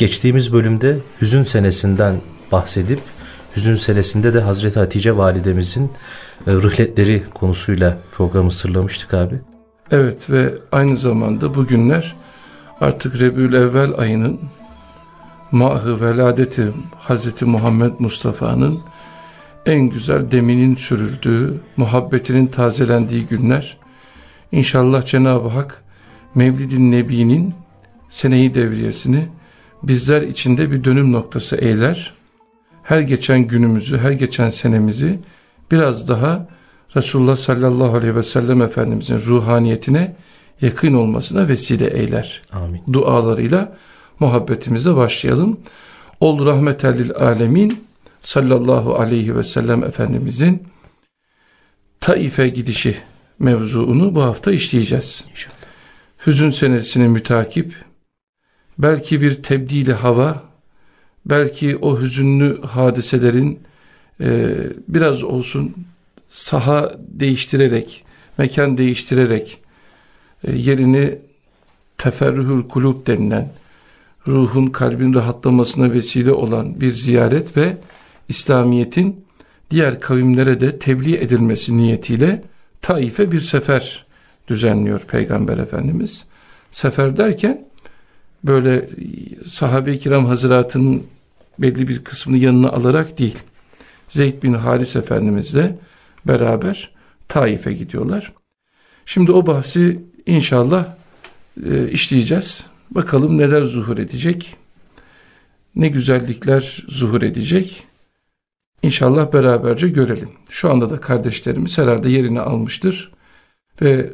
Geçtiğimiz bölümde hüzün senesinden bahsedip hüzün senesinde de Hazreti Hatice validemizin e, rıhletleri konusuyla programı sırlamıştık abi. Evet ve aynı zamanda bugünler artık Rebül Evvel ayının mahı veladeti Hazreti Muhammed Mustafa'nın en güzel deminin sürüldüğü, muhabbetinin tazelendiği günler. İnşallah Cenab-ı Hak Mevlid-i Nebi'nin seneyi devriyesini bizler içinde bir dönüm noktası eyler. Her geçen günümüzü, her geçen senemizi biraz daha Resulullah sallallahu aleyhi ve sellem Efendimizin ruhaniyetine yakın olmasına vesile eyler. Amin. Dualarıyla muhabbetimize başlayalım. Ol rahmetellil alemin sallallahu aleyhi ve sellem Efendimizin Taif'e gidişi mevzuunu bu hafta işleyeceğiz. İnşallah. Hüzün senesini mütakip, belki bir tebdili hava, belki o hüzünlü hadiselerin e, biraz olsun saha değiştirerek, mekan değiştirerek e, yerini teferruhül kulub denilen ruhun kalbin rahatlamasına vesile olan bir ziyaret ve İslamiyet'in diğer kavimlere de tebliğ edilmesi niyetiyle Taif'e bir sefer düzenliyor Peygamber Efendimiz. Sefer derken böyle sahabe-i kiram hazıratının belli bir kısmını yanına alarak değil. Zeyd bin Haris Efendimizle beraber Taif'e gidiyorlar. Şimdi o bahsi inşallah e, işleyeceğiz. Bakalım neler zuhur edecek, ne güzellikler zuhur edecek. İnşallah beraberce görelim. Şu anda da kardeşlerimiz herhalde yerini almıştır ve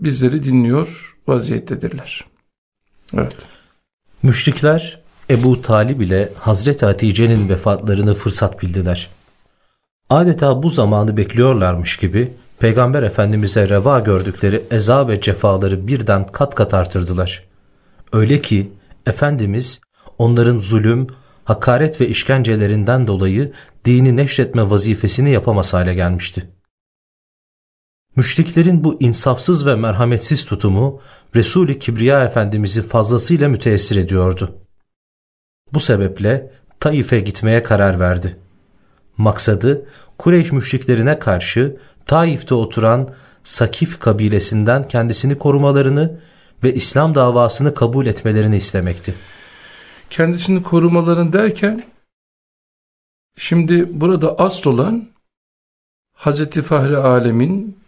bizleri dinliyor vaziyettedirler. Evet. Müşrikler Ebu Talib ile Hazreti Hatice'nin vefatlarını fırsat bildiler. Adeta bu zamanı bekliyorlarmış gibi Peygamber Efendimiz'e reva gördükleri eza ve cefaları birden kat kat artırdılar. Öyle ki Efendimiz onların zulüm, hakaret ve işkencelerinden dolayı dini neşretme vazifesini yapamaz hale gelmişti. Müşriklerin bu insafsız ve merhametsiz tutumu Resul-i Kibriya Efendimiz'i fazlasıyla müteessir ediyordu. Bu sebeple Taif'e gitmeye karar verdi. Maksadı Kureyş müşriklerine karşı Taif'te oturan Sakif kabilesinden kendisini korumalarını ve İslam davasını kabul etmelerini istemekti. Kendisini korumalarını derken şimdi burada asıl olan Hazreti Fahri Alem'in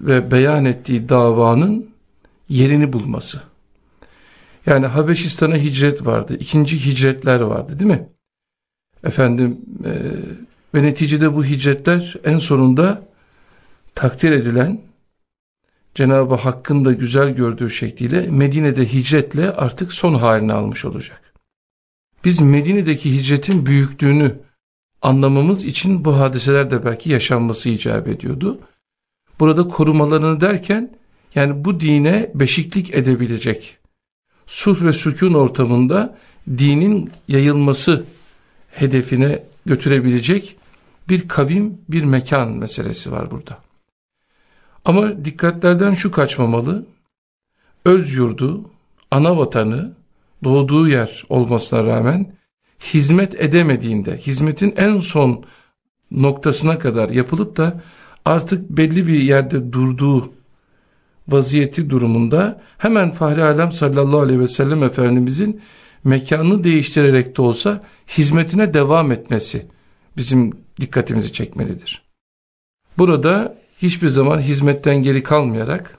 ve beyan ettiği davanın yerini bulması. Yani Habeşistan'a hicret vardı. ikinci hicretler vardı değil mi? Efendim e, ve neticede bu hicretler en sonunda takdir edilen Cenab-ı Hakk'ın da güzel gördüğü şekliyle Medine'de hicretle artık son halini almış olacak. Biz Medine'deki hicretin büyüklüğünü anlamamız için bu hadiseler de belki yaşanması icap ediyordu. Burada korumalarını derken yani bu dine beşiklik edebilecek sulh ve sükun ortamında dinin yayılması hedefine götürebilecek bir kavim, bir mekan meselesi var burada. Ama dikkatlerden şu kaçmamalı. Öz yurdu, ana vatanı, doğduğu yer olmasına rağmen hizmet edemediğinde, hizmetin en son noktasına kadar yapılıp da artık belli bir yerde durduğu vaziyeti durumunda hemen Fahri Alem sallallahu aleyhi ve sellem Efendimizin mekanını değiştirerek de olsa hizmetine devam etmesi bizim dikkatimizi çekmelidir. Burada hiçbir zaman hizmetten geri kalmayarak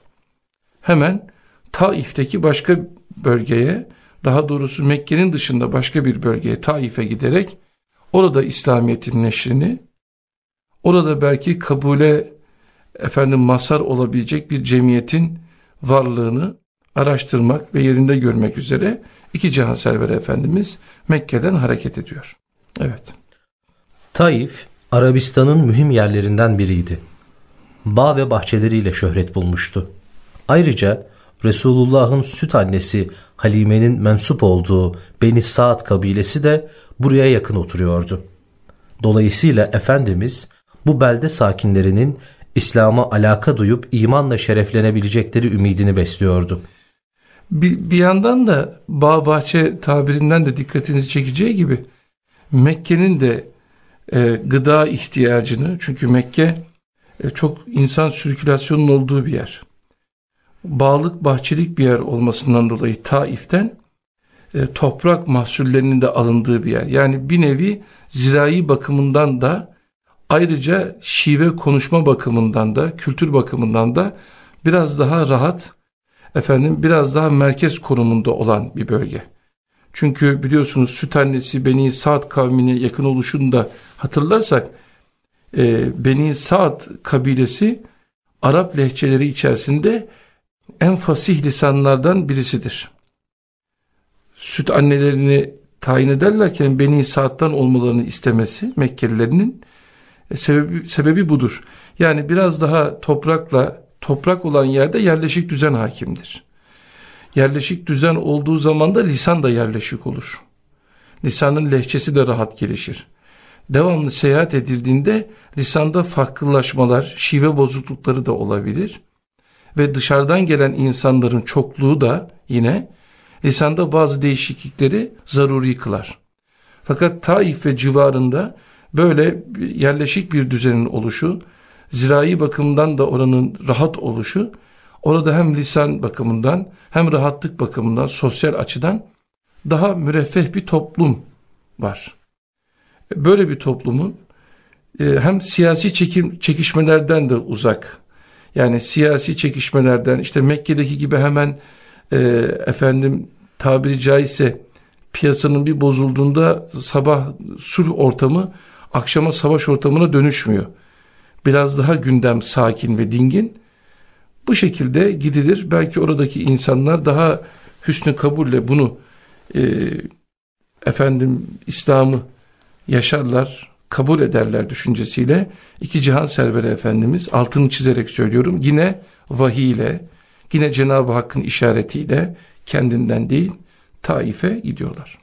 hemen Taif'teki başka bölgeye daha doğrusu Mekke'nin dışında başka bir bölgeye Taif'e giderek orada İslamiyet'in neşrini orada belki kabule efendim mazhar olabilecek bir cemiyetin varlığını araştırmak ve yerinde görmek üzere iki cihan serveri Efendimiz Mekke'den hareket ediyor. Evet. Taif, Arabistan'ın mühim yerlerinden biriydi. Bağ ve bahçeleriyle şöhret bulmuştu. Ayrıca Resulullah'ın süt annesi Halime'nin mensup olduğu Beni Saad kabilesi de buraya yakın oturuyordu. Dolayısıyla Efendimiz bu belde sakinlerinin İslam'a alaka duyup imanla şereflenebilecekleri ümidini besliyordu. Bir, bir yandan da bağ bahçe tabirinden de dikkatinizi çekeceği gibi Mekke'nin de e, gıda ihtiyacını çünkü Mekke e, çok insan sirkülasyonun olduğu bir yer. Bağlık bahçelik bir yer olmasından dolayı Taif'ten e, toprak mahsullerinin de alındığı bir yer. Yani bir nevi zirai bakımından da ayrıca şive konuşma bakımından da kültür bakımından da biraz daha rahat efendim biraz daha merkez konumunda olan bir bölge. Çünkü biliyorsunuz süt annesi Beni Saad kavmine yakın oluşunu da hatırlarsak e, Beni Saad kabilesi Arap lehçeleri içerisinde en fasih lisanlardan birisidir. Süt annelerini tayin ederlerken Beni Saad'dan olmalarını istemesi Mekkelilerinin sebebi, sebebi budur. Yani biraz daha toprakla toprak olan yerde yerleşik düzen hakimdir. Yerleşik düzen olduğu zaman da lisan da yerleşik olur. Lisanın lehçesi de rahat gelişir. Devamlı seyahat edildiğinde lisanda farklılaşmalar, şive bozuklukları da olabilir. Ve dışarıdan gelen insanların çokluğu da yine lisanda bazı değişiklikleri zaruri kılar. Fakat Taif ve civarında böyle yerleşik bir düzenin oluşu, zirai bakımdan da oranın rahat oluşu, orada hem lisan bakımından hem rahatlık bakımından sosyal açıdan daha müreffeh bir toplum var. Böyle bir toplumun e, hem siyasi çekim, çekişmelerden de uzak, yani siyasi çekişmelerden işte Mekke'deki gibi hemen e, efendim tabiri caizse piyasanın bir bozulduğunda sabah sulh ortamı akşama savaş ortamına dönüşmüyor. Biraz daha gündem sakin ve dingin. Bu şekilde gidilir. Belki oradaki insanlar daha hüsnü kabulle bunu e, efendim İslam'ı yaşarlar, kabul ederler düşüncesiyle iki cihan serveri Efendimiz altını çizerek söylüyorum yine vahiy ile yine Cenab-ı Hakk'ın işaretiyle kendinden değil Taif'e gidiyorlar.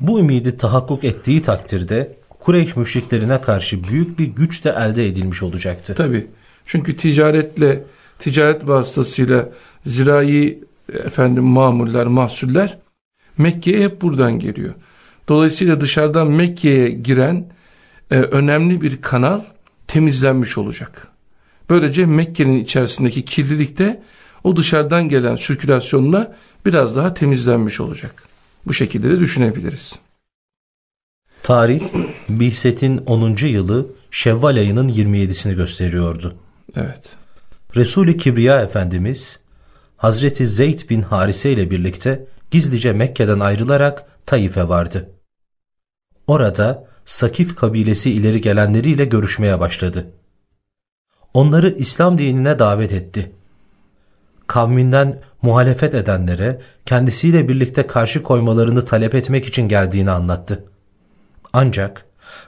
Bu ümidi tahakkuk ettiği takdirde Kureyş müşriklerine karşı büyük bir güç de elde edilmiş olacaktı. Tabi. Çünkü ticaretle, ticaret vasıtasıyla zirai efendim mamuller, mahsuller Mekke'ye hep buradan geliyor. Dolayısıyla dışarıdan Mekke'ye giren e, önemli bir kanal temizlenmiş olacak. Böylece Mekke'nin içerisindeki kirlilik de o dışarıdan gelen sirkülasyonla biraz daha temizlenmiş olacak. Bu şekilde de düşünebiliriz. Tarih Bihset'in 10. yılı Şevval ayının 27'sini gösteriyordu. Evet. Resul-i Kibriya Efendimiz Hazreti Zeyd bin Harise ile birlikte gizlice Mekke'den ayrılarak Taif'e vardı. Orada Sakif kabilesi ileri gelenleriyle görüşmeye başladı. Onları İslam dinine davet etti. Kavminden muhalefet edenlere kendisiyle birlikte karşı koymalarını talep etmek için geldiğini anlattı. Ancak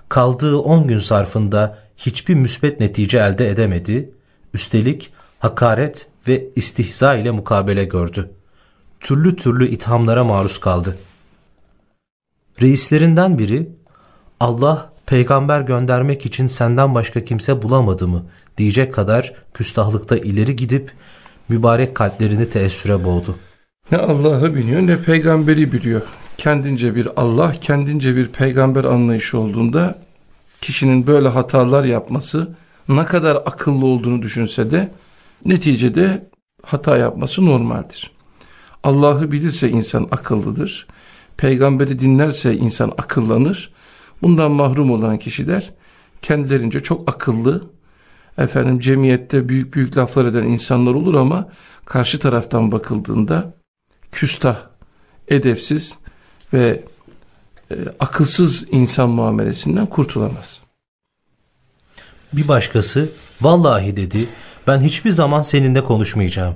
kaldığı 10 gün sarfında hiçbir müsbet netice elde edemedi, üstelik hakaret ve istihza ile mukabele gördü. Türlü türlü ithamlara maruz kaldı. Reislerinden biri, Allah peygamber göndermek için senden başka kimse bulamadı mı diyecek kadar küstahlıkta ileri gidip mübarek kalplerini teessüre boğdu. Ne Allah'ı biliyor ne peygamberi biliyor. Kendince bir Allah, kendince bir peygamber anlayışı olduğunda kişinin böyle hatalar yapması ne kadar akıllı olduğunu düşünse de neticede hata yapması normaldir. Allah'ı bilirse insan akıllıdır. Peygamberi dinlerse insan akıllanır. Bundan mahrum olan kişiler kendilerince çok akıllı, efendim cemiyette büyük büyük laflar eden insanlar olur ama karşı taraftan bakıldığında küstah, edepsiz ve e, akılsız insan muamelesinden kurtulamaz. Bir başkası vallahi dedi ben hiçbir zaman seninle konuşmayacağım.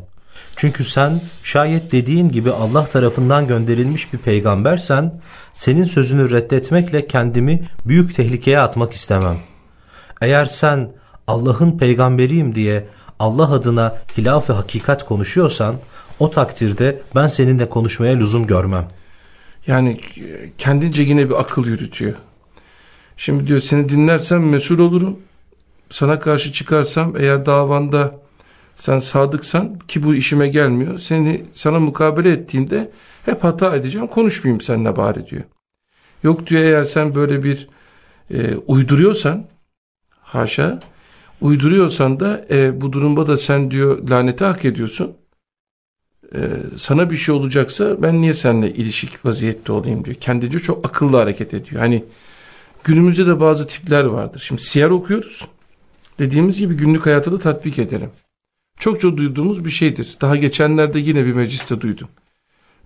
Çünkü sen şayet dediğin gibi Allah tarafından gönderilmiş bir peygambersen senin sözünü reddetmekle kendimi büyük tehlikeye atmak istemem. Eğer sen Allah'ın peygamberiyim diye Allah adına hilaf ve hakikat konuşuyorsan o takdirde ben seninle konuşmaya lüzum görmem. Yani kendince yine bir akıl yürütüyor. Şimdi diyor seni dinlersem mesul olurum. Sana karşı çıkarsam eğer davanda Sen sadıksan ki bu işime gelmiyor. Seni sana mukabele ettiğimde hep hata edeceğim. Konuşmayayım seninle bari diyor. Yok diyor eğer sen böyle bir e, uyduruyorsan haşa uyduruyorsan da e, bu durumda da sen diyor laneti hak ediyorsun. E, sana bir şey olacaksa ben niye seninle ilişik vaziyette olayım diyor. Kendince çok akıllı hareket ediyor. Hani günümüzde de bazı tipler vardır. Şimdi siyer okuyoruz. Dediğimiz gibi günlük hayata da tatbik edelim. Çokça duyduğumuz bir şeydir. Daha geçenlerde yine bir mecliste duydum.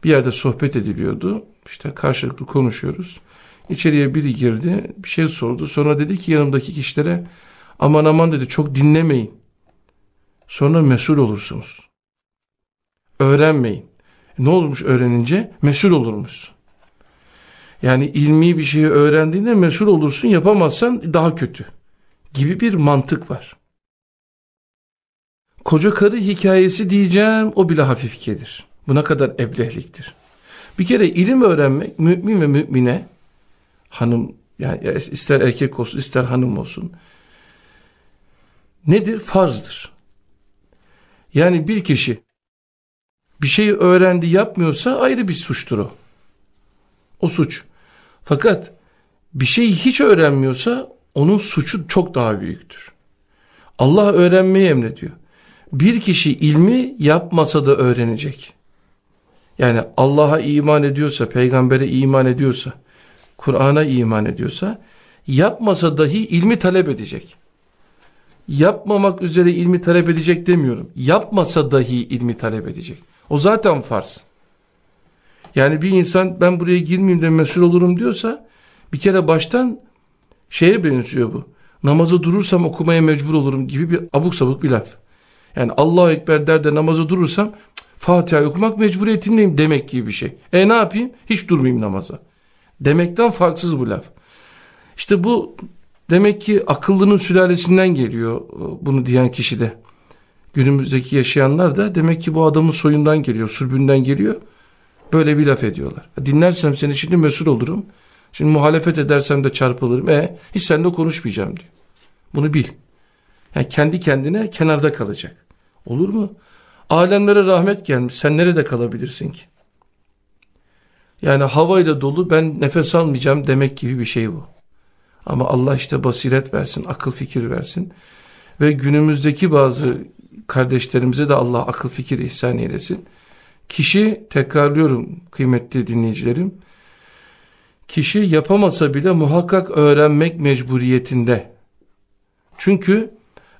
Bir yerde sohbet ediliyordu. İşte karşılıklı konuşuyoruz. İçeriye biri girdi, bir şey sordu. Sonra dedi ki yanımdaki kişilere aman aman dedi çok dinlemeyin. Sonra mesul olursunuz. Öğrenmeyin. Ne olmuş öğrenince? Mesul olurmuş. Yani ilmi bir şeyi öğrendiğinde mesul olursun yapamazsan daha kötü gibi bir mantık var. Koca karı hikayesi diyeceğim o bile hafif gelir. Bu ne kadar eblehliktir. Bir kere ilim öğrenmek mümin ve mümine hanım yani ister erkek olsun ister hanım olsun nedir? Farzdır. Yani bir kişi bir şeyi öğrendi yapmıyorsa ayrı bir suçtur o. O suç. Fakat bir şeyi hiç öğrenmiyorsa onun suçu çok daha büyüktür. Allah öğrenmeyi emrediyor. Bir kişi ilmi yapmasa da öğrenecek. Yani Allah'a iman ediyorsa, peygambere iman ediyorsa, Kur'an'a iman ediyorsa, yapmasa dahi ilmi talep edecek. Yapmamak üzere ilmi talep edecek demiyorum. Yapmasa dahi ilmi talep edecek. O zaten farz. Yani bir insan ben buraya girmeyeyim de mesul olurum diyorsa, bir kere baştan şeye benziyor bu. Namazı durursam okumaya mecbur olurum gibi bir abuk sabuk bir laf. Yani Allahu Ekber der de namazı durursam Fatiha okumak mecburiyetindeyim demek gibi bir şey. E ne yapayım? Hiç durmayayım namaza. Demekten farksız bu laf. İşte bu demek ki akıllının sülalesinden geliyor e, bunu diyen kişi de. Günümüzdeki yaşayanlar da demek ki bu adamın soyundan geliyor, sürbünden geliyor. Böyle bir laf ediyorlar. Dinlersem seni şimdi mesul olurum. Şimdi muhalefet edersem de çarpılırım. E hiç seninle konuşmayacağım diyor. Bunu bil. Yani kendi kendine kenarda kalacak. Olur mu? Alemlere rahmet gelmiş. Sen nerede kalabilirsin ki? Yani havayla dolu ben nefes almayacağım demek gibi bir şey bu. Ama Allah işte basiret versin, akıl fikir versin. Ve günümüzdeki bazı kardeşlerimize de Allah akıl fikir ihsan eylesin. Kişi, tekrarlıyorum kıymetli dinleyicilerim, kişi yapamasa bile muhakkak öğrenmek mecburiyetinde. Çünkü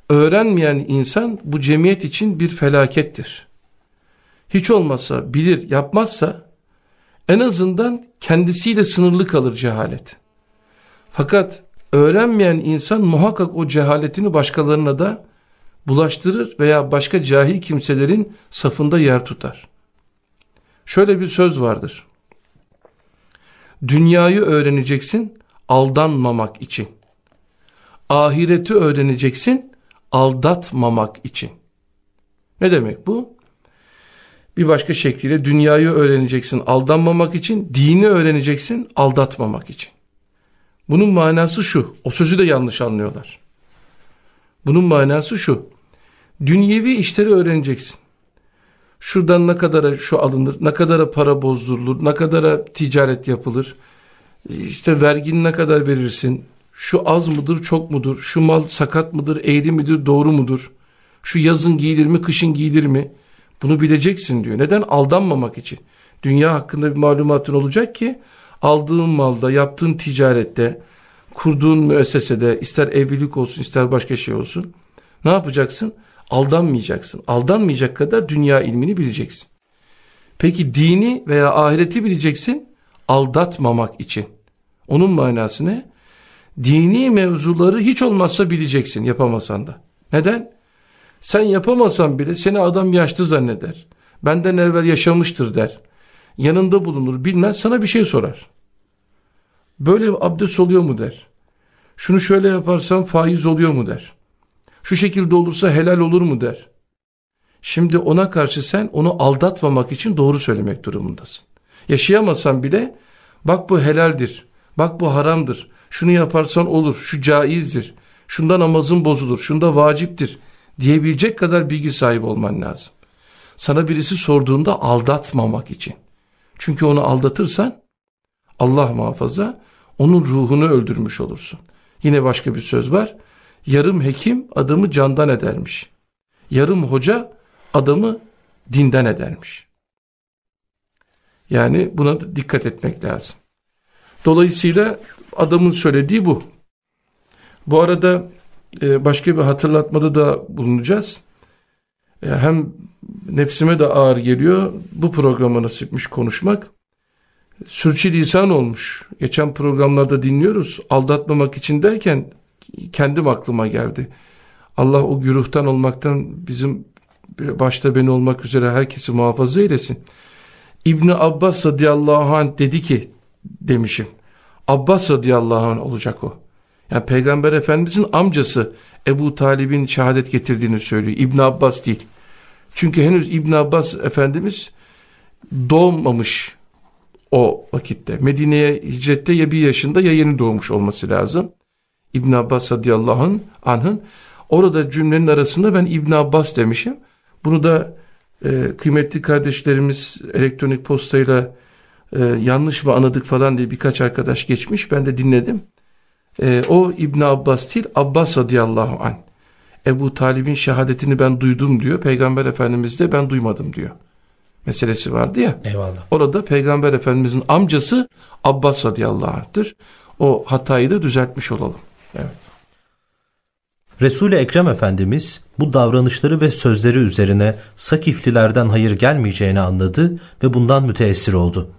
öğrenmeyen insan bu cemiyet için bir felakettir. Hiç olmazsa bilir yapmazsa en azından kendisiyle sınırlı kalır cehalet. Fakat öğrenmeyen insan muhakkak o cehaletini başkalarına da bulaştırır veya başka cahil kimselerin safında yer tutar. Şöyle bir söz vardır. Dünyayı öğreneceksin aldanmamak için. Ahireti öğreneceksin aldatmamak için. Ne demek bu? Bir başka şekliyle dünyayı öğreneceksin aldanmamak için, dini öğreneceksin aldatmamak için. Bunun manası şu, o sözü de yanlış anlıyorlar. Bunun manası şu, dünyevi işleri öğreneceksin. Şuradan ne kadara şu alınır, ne kadara para bozdurulur, ne kadara ticaret yapılır, işte vergin ne kadar verirsin, şu az mıdır çok mudur, şu mal sakat mıdır, eğri midir, doğru mudur, şu yazın giyilir mi, kışın giyilir mi, bunu bileceksin diyor. Neden? Aldanmamak için. Dünya hakkında bir malumatın olacak ki, aldığın malda, yaptığın ticarette, kurduğun müessesede, ister evlilik olsun, ister başka şey olsun, ne yapacaksın? Aldanmayacaksın. Aldanmayacak kadar dünya ilmini bileceksin. Peki dini veya ahireti bileceksin, aldatmamak için. Onun manası ne? Dini mevzuları hiç olmazsa bileceksin yapamasan da. Neden? Sen yapamasan bile seni adam yaşlı zanneder. Benden evvel yaşamıştır der. Yanında bulunur bilmez sana bir şey sorar. Böyle abdest oluyor mu der. Şunu şöyle yaparsan faiz oluyor mu der. Şu şekilde olursa helal olur mu der. Şimdi ona karşı sen onu aldatmamak için doğru söylemek durumundasın. Yaşayamasan bile bak bu helaldir, bak bu haramdır, şunu yaparsan olur, şu caizdir, şunda namazın bozulur, şunda vaciptir diyebilecek kadar bilgi sahibi olman lazım. Sana birisi sorduğunda aldatmamak için. Çünkü onu aldatırsan Allah muhafaza onun ruhunu öldürmüş olursun. Yine başka bir söz var. Yarım hekim adamı candan edermiş. Yarım hoca adamı dinden edermiş. Yani buna da dikkat etmek lazım. Dolayısıyla adamın söylediği bu. Bu arada e, başka bir hatırlatmada da bulunacağız. E, hem nefsime de ağır geliyor bu programa nasipmiş konuşmak. Sürçülisan olmuş. Geçen programlarda dinliyoruz. Aldatmamak için derken kendim aklıma geldi. Allah o güruhtan olmaktan bizim başta beni olmak üzere herkesi muhafaza eylesin. İbni Abbas radıyallahu anh dedi ki demişim. Abbas radıyallahu anh olacak o. Yani Peygamber Efendimizin amcası Ebu Talib'in şehadet getirdiğini söylüyor. İbn Abbas değil. Çünkü henüz İbn Abbas Efendimiz doğmamış o vakitte. Medine'ye hicrette ya bir yaşında ya yeni doğmuş olması lazım. İbn Abbas radıyallahu anh'ın orada cümlenin arasında ben İbn Abbas demişim. Bunu da e, kıymetli kardeşlerimiz elektronik postayla e, yanlış mı anladık falan diye birkaç arkadaş geçmiş. Ben de dinledim. E, o İbn Abbas değil Abbas radıyallahu anh. Ebu Talib'in şehadetini ben duydum diyor. Peygamber Efendimiz de ben duymadım diyor. Meselesi vardı ya. Eyvallah. Orada Peygamber Efendimizin amcası Abbas radıyallahu anh'tır. O hatayı da düzeltmiş olalım. Evet. Resul-i Ekrem Efendimiz bu davranışları ve sözleri üzerine Sakiflilerden hayır gelmeyeceğini anladı ve bundan müteessir oldu.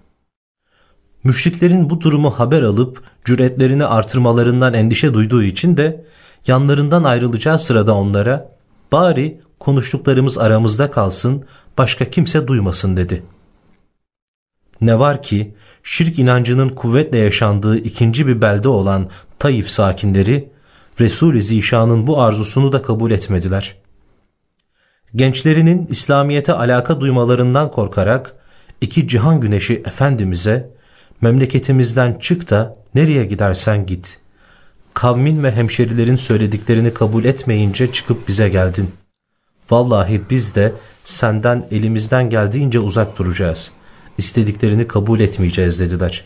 Müşriklerin bu durumu haber alıp cüretlerini artırmalarından endişe duyduğu için de yanlarından ayrılacağı sırada onlara bari konuştuklarımız aramızda kalsın başka kimse duymasın dedi. Ne var ki şirk inancının kuvvetle yaşandığı ikinci bir belde olan Taif sakinleri Resul-i Zişan'ın bu arzusunu da kabul etmediler. Gençlerinin İslamiyet'e alaka duymalarından korkarak iki cihan güneşi Efendimiz'e memleketimizden çık da nereye gidersen git. Kavmin ve hemşerilerin söylediklerini kabul etmeyince çıkıp bize geldin. Vallahi biz de senden elimizden geldiğince uzak duracağız. İstediklerini kabul etmeyeceğiz dediler.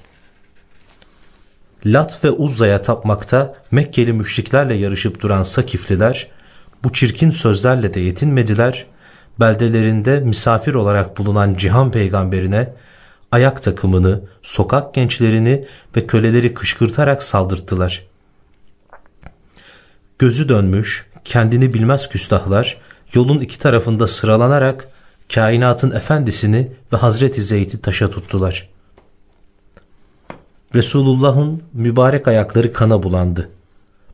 Lat ve Uzza'ya tapmakta Mekkeli müşriklerle yarışıp duran Sakifliler bu çirkin sözlerle de yetinmediler. Beldelerinde misafir olarak bulunan Cihan peygamberine ayak takımını, sokak gençlerini ve köleleri kışkırtarak saldırttılar. Gözü dönmüş, kendini bilmez küstahlar yolun iki tarafında sıralanarak kainatın efendisini ve Hazreti Zeyd'i taşa tuttular. Resulullah'ın mübarek ayakları kana bulandı.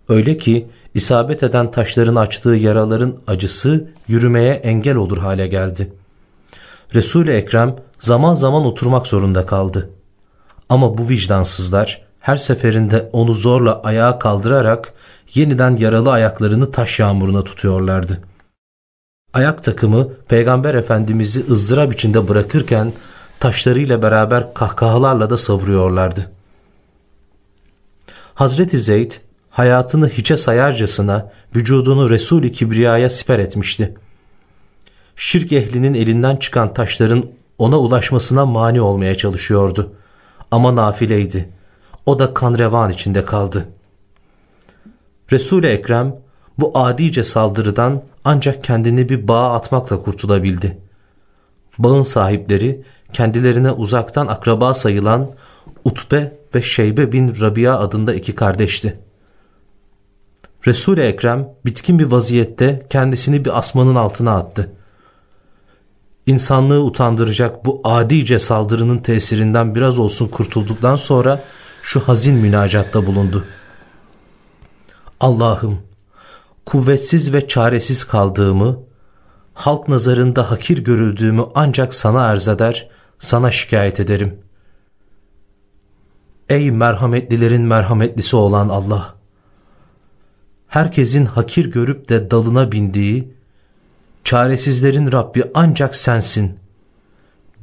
Öyle ki isabet eden taşların açtığı yaraların acısı yürümeye engel olur hale geldi. Resul-i Ekrem zaman zaman oturmak zorunda kaldı. Ama bu vicdansızlar her seferinde onu zorla ayağa kaldırarak yeniden yaralı ayaklarını taş yağmuruna tutuyorlardı. Ayak takımı Peygamber Efendimiz'i ızdırap içinde bırakırken taşlarıyla beraber kahkahalarla da savuruyorlardı. Hazreti Zeyd hayatını hiçe sayarcasına vücudunu Resul-i Kibriya'ya siper etmişti. Şirk ehlinin elinden çıkan taşların ona ulaşmasına mani olmaya çalışıyordu. Ama nafileydi. O da kan revan içinde kaldı. Resul-i Ekrem bu adice saldırıdan ancak kendini bir bağa atmakla kurtulabildi. Bağın sahipleri kendilerine uzaktan akraba sayılan Utbe ve Şeybe bin Rabia adında iki kardeşti. Resul-i Ekrem bitkin bir vaziyette kendisini bir asmanın altına attı. İnsanlığı utandıracak bu adice saldırının tesirinden biraz olsun kurtulduktan sonra şu hazin münacatta bulundu. Allah'ım kuvvetsiz ve çaresiz kaldığımı, halk nazarında hakir görüldüğümü ancak sana arz eder, sana şikayet ederim. Ey merhametlilerin merhametlisi olan Allah! Herkesin hakir görüp de dalına bindiği, çaresizlerin Rabbi ancak sensin.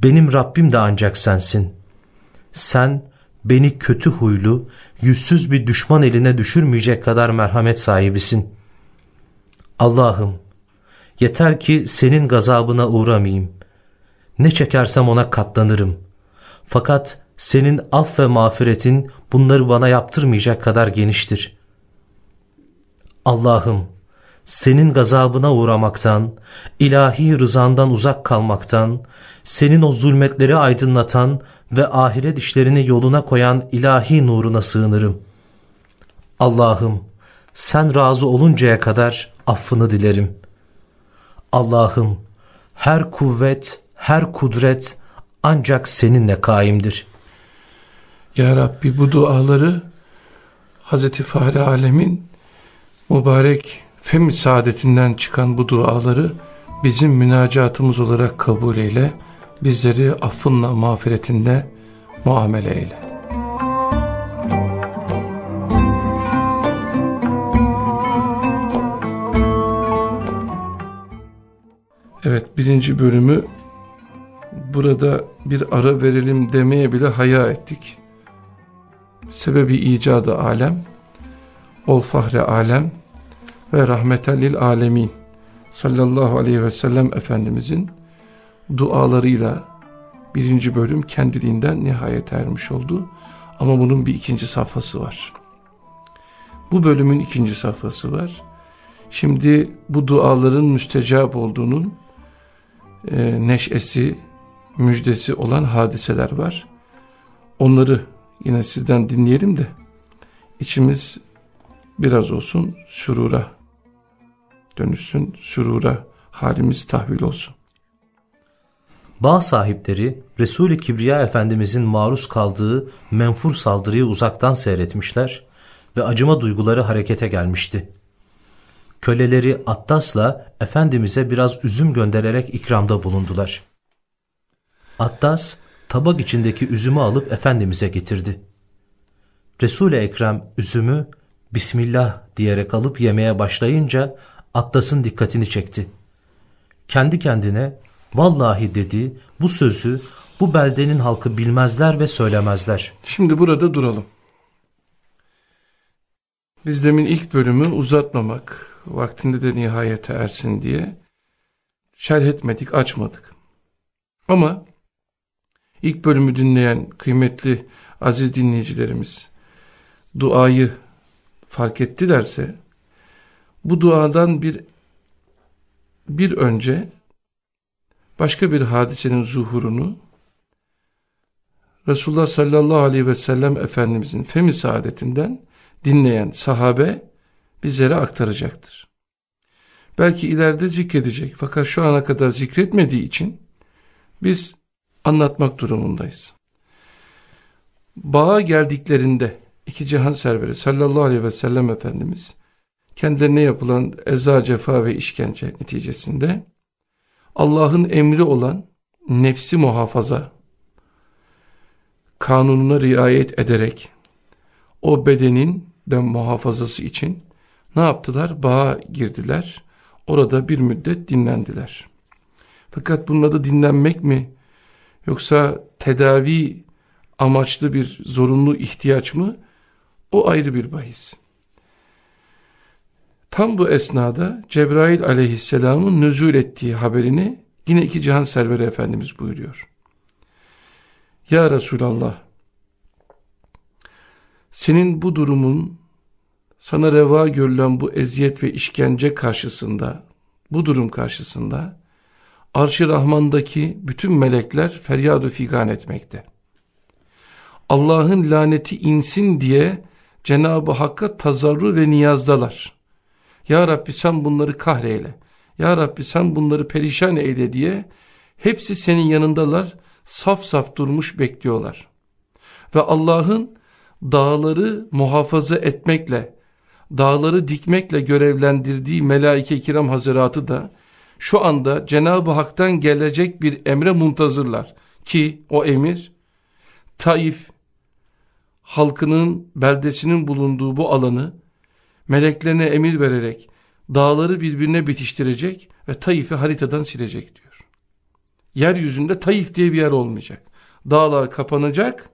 Benim Rabbim de ancak sensin. Sen beni kötü huylu, yüzsüz bir düşman eline düşürmeyecek kadar merhamet sahibisin. Allah'ım Yeter ki senin gazabına uğramayayım. Ne çekersem ona katlanırım. Fakat senin af ve mağfiretin bunları bana yaptırmayacak kadar geniştir. Allah'ım senin gazabına uğramaktan, ilahi rızandan uzak kalmaktan, senin o zulmetleri aydınlatan ve ahiret işlerini yoluna koyan ilahi nuruna sığınırım. Allah'ım sen razı oluncaya kadar affını dilerim. Allah'ım her kuvvet, her kudret ancak seninle kaimdir. Ya Rabbi bu duaları Hazreti Fahri Alem'in mübarek fem saadetinden çıkan bu duaları bizim münacatımız olarak kabul eyle. Bizleri affınla mağfiretinde muamele eyle. Evet birinci bölümü burada bir ara verelim demeye bile haya ettik. Sebebi icadı alem, ol fahre alem ve rahmetellil alemin sallallahu aleyhi ve sellem Efendimizin dualarıyla birinci bölüm kendiliğinden nihayet ermiş oldu. Ama bunun bir ikinci safhası var. Bu bölümün ikinci safhası var. Şimdi bu duaların müstecap olduğunun e, neşesi, müjdesi olan hadiseler var. Onları yine sizden dinleyelim de içimiz biraz olsun sürura dönüşsün, sürura halimiz tahvil olsun. Bağ sahipleri Resul-i Kibriya Efendimizin maruz kaldığı menfur saldırıyı uzaktan seyretmişler ve acıma duyguları harekete gelmişti. Köleleri Attas'la Efendimiz'e biraz üzüm göndererek ikramda bulundular. Attas tabak içindeki üzümü alıp Efendimiz'e getirdi. Resul-i Ekrem üzümü Bismillah diyerek alıp yemeye başlayınca Attas'ın dikkatini çekti. Kendi kendine vallahi dedi bu sözü bu beldenin halkı bilmezler ve söylemezler. Şimdi burada duralım. Biz demin ilk bölümü uzatmamak, vaktinde de nihayete ersin diye şerh etmedik, açmadık. Ama ilk bölümü dinleyen kıymetli aziz dinleyicilerimiz duayı fark ettilerse bu duadan bir bir önce başka bir hadisenin zuhurunu Resulullah sallallahu aleyhi ve sellem Efendimizin femi saadetinden dinleyen sahabe bizlere aktaracaktır. Belki ileride zikredecek fakat şu ana kadar zikretmediği için biz anlatmak durumundayız. Bağa geldiklerinde iki cihan serveri sallallahu aleyhi ve sellem Efendimiz kendilerine yapılan eza, cefa ve işkence neticesinde Allah'ın emri olan nefsi muhafaza kanununa riayet ederek o bedenin de muhafazası için ne yaptılar? Bağa girdiler. Orada bir müddet dinlendiler. Fakat bunun adı dinlenmek mi? Yoksa tedavi amaçlı bir zorunlu ihtiyaç mı? O ayrı bir bahis. Tam bu esnada Cebrail aleyhisselamın nüzul ettiği haberini yine iki cihan serveri Efendimiz buyuruyor. Ya Resulallah, senin bu durumun sana reva görülen bu eziyet ve işkence karşısında, bu durum karşısında Arş-ı Rahman'daki bütün melekler feryadu figan etmekte. Allah'ın laneti insin diye Cenab-ı Hakk'a tazarru ve niyazdalar. Ya Rabbi sen bunları kahreyle. Ya Rabbi sen bunları perişan eyle diye hepsi senin yanındalar. Saf saf durmuş bekliyorlar. Ve Allah'ın dağları muhafaza etmekle, dağları dikmekle görevlendirdiği melaike-i kiram hazıratı da şu anda Cenab-ı Hak'tan gelecek bir emre muntazırlar. Ki o emir Taif halkının beldesinin bulunduğu bu alanı meleklerine emir vererek dağları birbirine bitiştirecek ve Taif'i haritadan silecek diyor. Yeryüzünde Taif diye bir yer olmayacak. Dağlar kapanacak,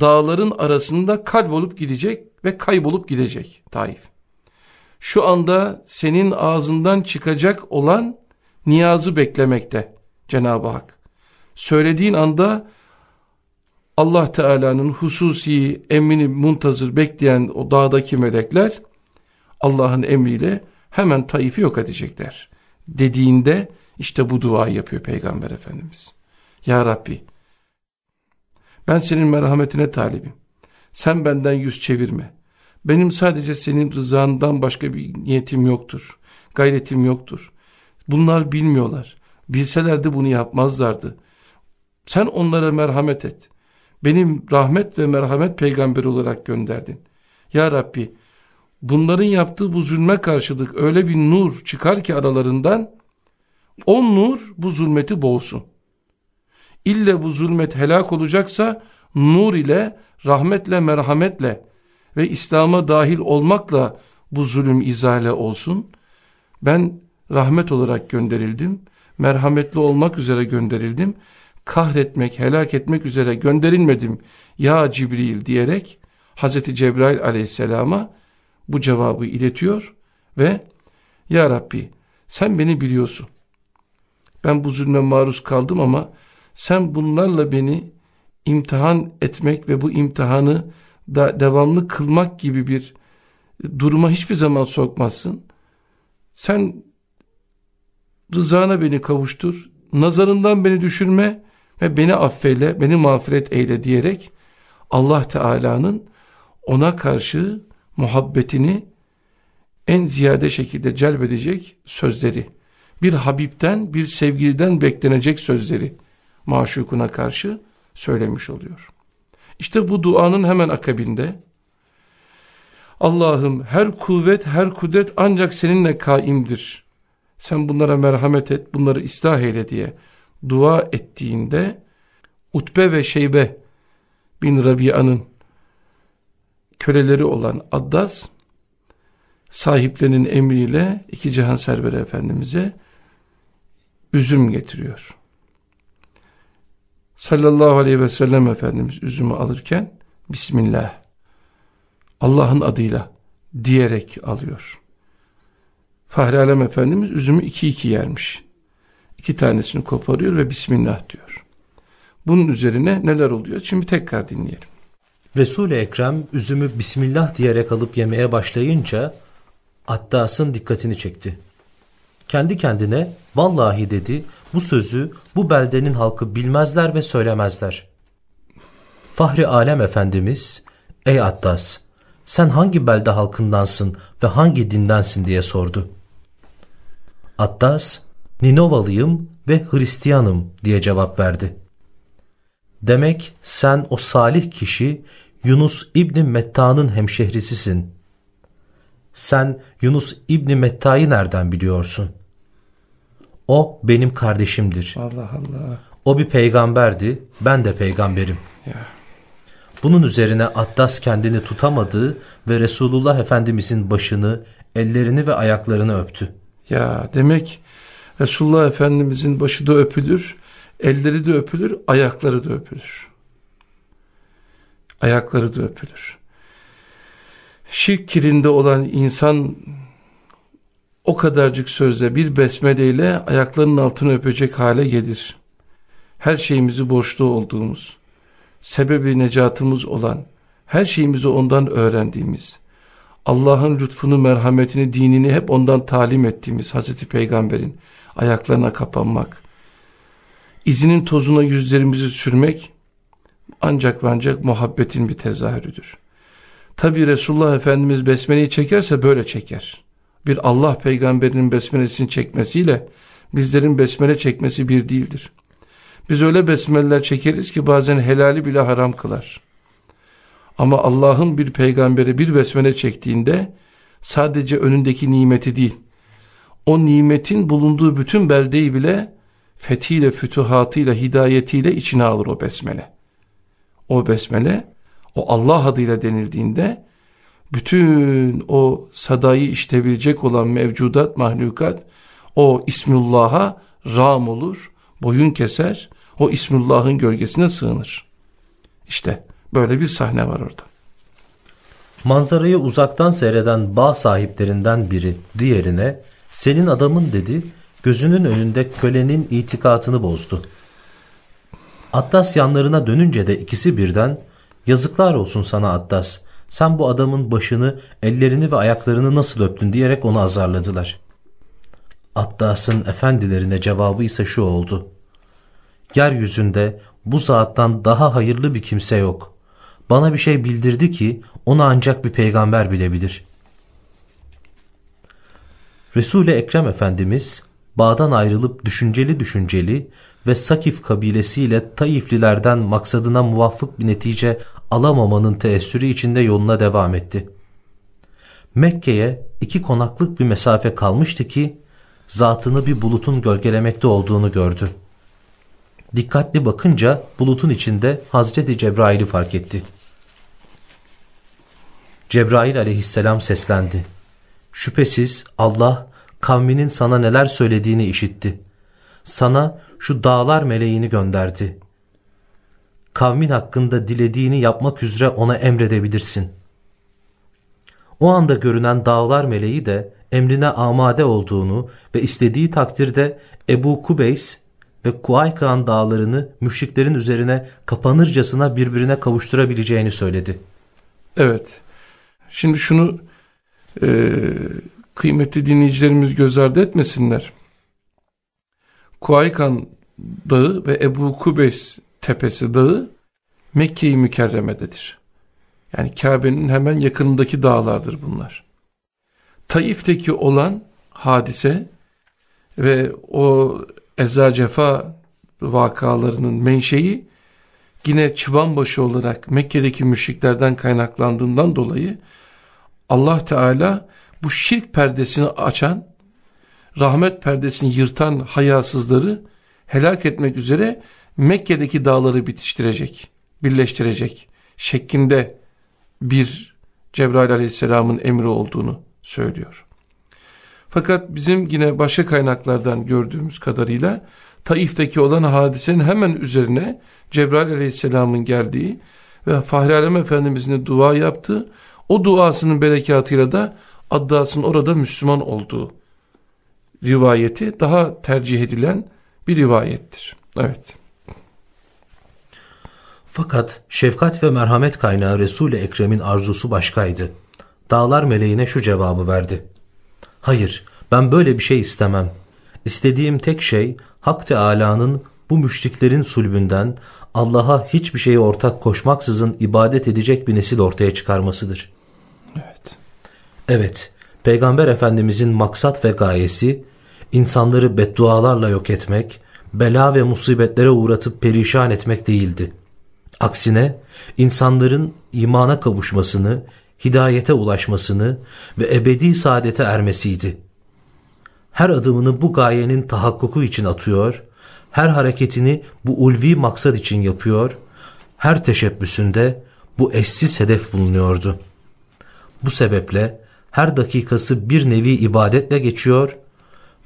dağların arasında kalp olup gidecek ve kaybolup gidecek Taif. şu anda senin ağzından çıkacak olan niyazı beklemekte Cenab-ı Hak. Söylediğin anda Allah Teala'nın hususi emrini muntazır bekleyen o dağdaki melekler Allah'ın emriyle hemen Taif'i yok edecekler. Dediğinde işte bu duayı yapıyor Peygamber Efendimiz. Ya Rabbi ben senin merhametine talibim. Sen benden yüz çevirme. Benim sadece senin rızandan başka bir niyetim yoktur. Gayretim yoktur. Bunlar bilmiyorlar. Bilselerdi bunu yapmazlardı. Sen onlara merhamet et. Benim rahmet ve merhamet peygamberi olarak gönderdin. Ya Rabbi bunların yaptığı bu zulme karşılık öyle bir nur çıkar ki aralarından o nur bu zulmeti boğsun. İlle bu zulmet helak olacaksa nur ile, rahmetle, merhametle ve İslam'a dahil olmakla bu zulüm izale olsun. Ben rahmet olarak gönderildim, merhametli olmak üzere gönderildim, kahretmek, helak etmek üzere gönderilmedim ya Cibril diyerek Hazreti Cebrail aleyhisselama bu cevabı iletiyor ve Ya Rabbi sen beni biliyorsun. Ben bu zulme maruz kaldım ama sen bunlarla beni imtihan etmek ve bu imtihanı da devamlı kılmak gibi bir duruma hiçbir zaman sokmazsın. Sen rızana beni kavuştur, nazarından beni düşürme ve beni affeyle, beni mağfiret eyle diyerek Allah Teala'nın ona karşı muhabbetini en ziyade şekilde celbedecek sözleri, bir Habib'den, bir sevgiliden beklenecek sözleri maşukuna karşı söylemiş oluyor. İşte bu duanın hemen akabinde Allah'ım her kuvvet, her kudret ancak seninle kaimdir. Sen bunlara merhamet et, bunları ıslah eyle diye dua ettiğinde Utbe ve Şeybe bin Rabia'nın köleleri olan Addas sahiplerinin emriyle iki cihan serveri efendimize üzüm getiriyor. Sallallahu aleyhi ve sellem Efendimiz üzümü alırken Bismillah Allah'ın adıyla diyerek alıyor. Fahri Alem Efendimiz üzümü iki iki yermiş. İki tanesini koparıyor ve Bismillah diyor. Bunun üzerine neler oluyor? Şimdi tekrar dinleyelim. Resul-i Ekrem üzümü Bismillah diyerek alıp yemeye başlayınca Attas'ın dikkatini çekti. Kendi kendine vallahi dedi bu sözü bu beldenin halkı bilmezler ve söylemezler. Fahri Alem Efendimiz ey Attas sen hangi belde halkındansın ve hangi dindensin diye sordu. Attas Ninovalıyım ve Hristiyanım diye cevap verdi. Demek sen o salih kişi Yunus İbni Metta'nın hemşehrisisin. Sen Yunus İbni Metta'yı nereden biliyorsun? O benim kardeşimdir. Allah Allah. O bir peygamberdi, ben de peygamberim. Ya. Bunun üzerine Attas kendini tutamadı ve Resulullah Efendimizin başını, ellerini ve ayaklarını öptü. Ya demek Resulullah Efendimizin başı da öpülür, elleri de öpülür, ayakları da öpülür. Ayakları da öpülür. Şirk kirinde olan insan o kadarcık sözle bir besmeleyle ayaklarının altını öpecek hale gelir. Her şeyimizi borçlu olduğumuz, sebebi necatımız olan, her şeyimizi ondan öğrendiğimiz, Allah'ın lütfunu, merhametini, dinini hep ondan talim ettiğimiz Hazreti Peygamber'in ayaklarına kapanmak, izinin tozuna yüzlerimizi sürmek ancak ve ancak muhabbetin bir tezahürüdür. Tabi Resulullah Efendimiz besmeleyi çekerse böyle çeker. Bir Allah peygamberinin besmelesini çekmesiyle bizlerin besmele çekmesi bir değildir. Biz öyle besmeleler çekeriz ki bazen helali bile haram kılar. Ama Allah'ın bir peygamberi bir besmele çektiğinde sadece önündeki nimeti değil, o nimetin bulunduğu bütün beldeyi bile fethiyle, fütuhatıyla, hidayetiyle içine alır o besmele. O besmele, o Allah adıyla denildiğinde, bütün o sadayı iştebilecek olan mevcudat, mahlukat, o İsmullah'a ram olur, boyun keser, o İsmullah'ın gölgesine sığınır. İşte böyle bir sahne var orada. Manzarayı uzaktan seyreden bağ sahiplerinden biri diğerine senin adamın dedi gözünün önünde kölenin itikatını bozdu. Attas yanlarına dönünce de ikisi birden yazıklar olsun sana Attas sen bu adamın başını ellerini ve ayaklarını nasıl öptün diyerek onu azarladılar. Attas'ın efendilerine cevabı ise şu oldu. Yeryüzünde bu zattan daha hayırlı bir kimse yok. Bana bir şey bildirdi ki onu ancak bir peygamber bilebilir. Resul-i Ekrem Efendimiz bağdan ayrılıp düşünceli düşünceli ve Sakif kabilesiyle Taiflilerden maksadına muvaffık bir netice alamamanın teessürü içinde yoluna devam etti. Mekke'ye iki konaklık bir mesafe kalmıştı ki zatını bir bulutun gölgelemekte olduğunu gördü. Dikkatli bakınca bulutun içinde Hazreti Cebrail'i fark etti. Cebrail aleyhisselam seslendi. Şüphesiz Allah kavminin sana neler söylediğini işitti. Sana şu dağlar meleğini gönderdi. Kavmin hakkında dilediğini yapmak üzere ona emredebilirsin. O anda görünen dağlar meleği de emrine amade olduğunu ve istediği takdirde Ebu Kubeys ve Kuaykan dağlarını müşriklerin üzerine kapanırcasına birbirine kavuşturabileceğini söyledi. Evet. Şimdi şunu e, kıymetli dinleyicilerimiz göz ardı etmesinler. Kuaykan Dağı ve Ebu Kubeys Tepesi Dağı Mekke-i Mükerreme'dedir. Yani Kabe'nin hemen yakınındaki dağlardır bunlar. Taif'teki olan hadise ve o eza cefa vakalarının menşei yine çıbanbaşı olarak Mekke'deki müşriklerden kaynaklandığından dolayı Allah Teala bu şirk perdesini açan, rahmet perdesini yırtan hayasızları helak etmek üzere Mekke'deki dağları bitiştirecek, birleştirecek şeklinde bir Cebrail aleyhisselamın emri olduğunu söylüyor. Fakat bizim yine başka kaynaklardan gördüğümüz kadarıyla Taif'teki olan hadisenin hemen üzerine Cebrail aleyhisselamın geldiği ve Fahri Alem Efendimizin dua yaptığı, o duasının berekatıyla da Addas'ın orada Müslüman olduğu rivayeti daha tercih edilen bir rivayettir. Evet. Fakat şefkat ve merhamet kaynağı Resul-i Ekrem'in arzusu başkaydı. Dağlar meleğine şu cevabı verdi. Hayır, ben böyle bir şey istemem. İstediğim tek şey Hak Teâlâ'nın bu müşriklerin sulbünden Allah'a hiçbir şeye ortak koşmaksızın ibadet edecek bir nesil ortaya çıkarmasıdır. Evet. Peygamber Efendimizin maksat ve gayesi insanları beddualarla yok etmek, bela ve musibetlere uğratıp perişan etmek değildi. Aksine insanların imana kavuşmasını, hidayete ulaşmasını ve ebedi saadete ermesiydi. Her adımını bu gayenin tahakkuku için atıyor, her hareketini bu ulvi maksat için yapıyor, her teşebbüsünde bu eşsiz hedef bulunuyordu. Bu sebeple her dakikası bir nevi ibadetle geçiyor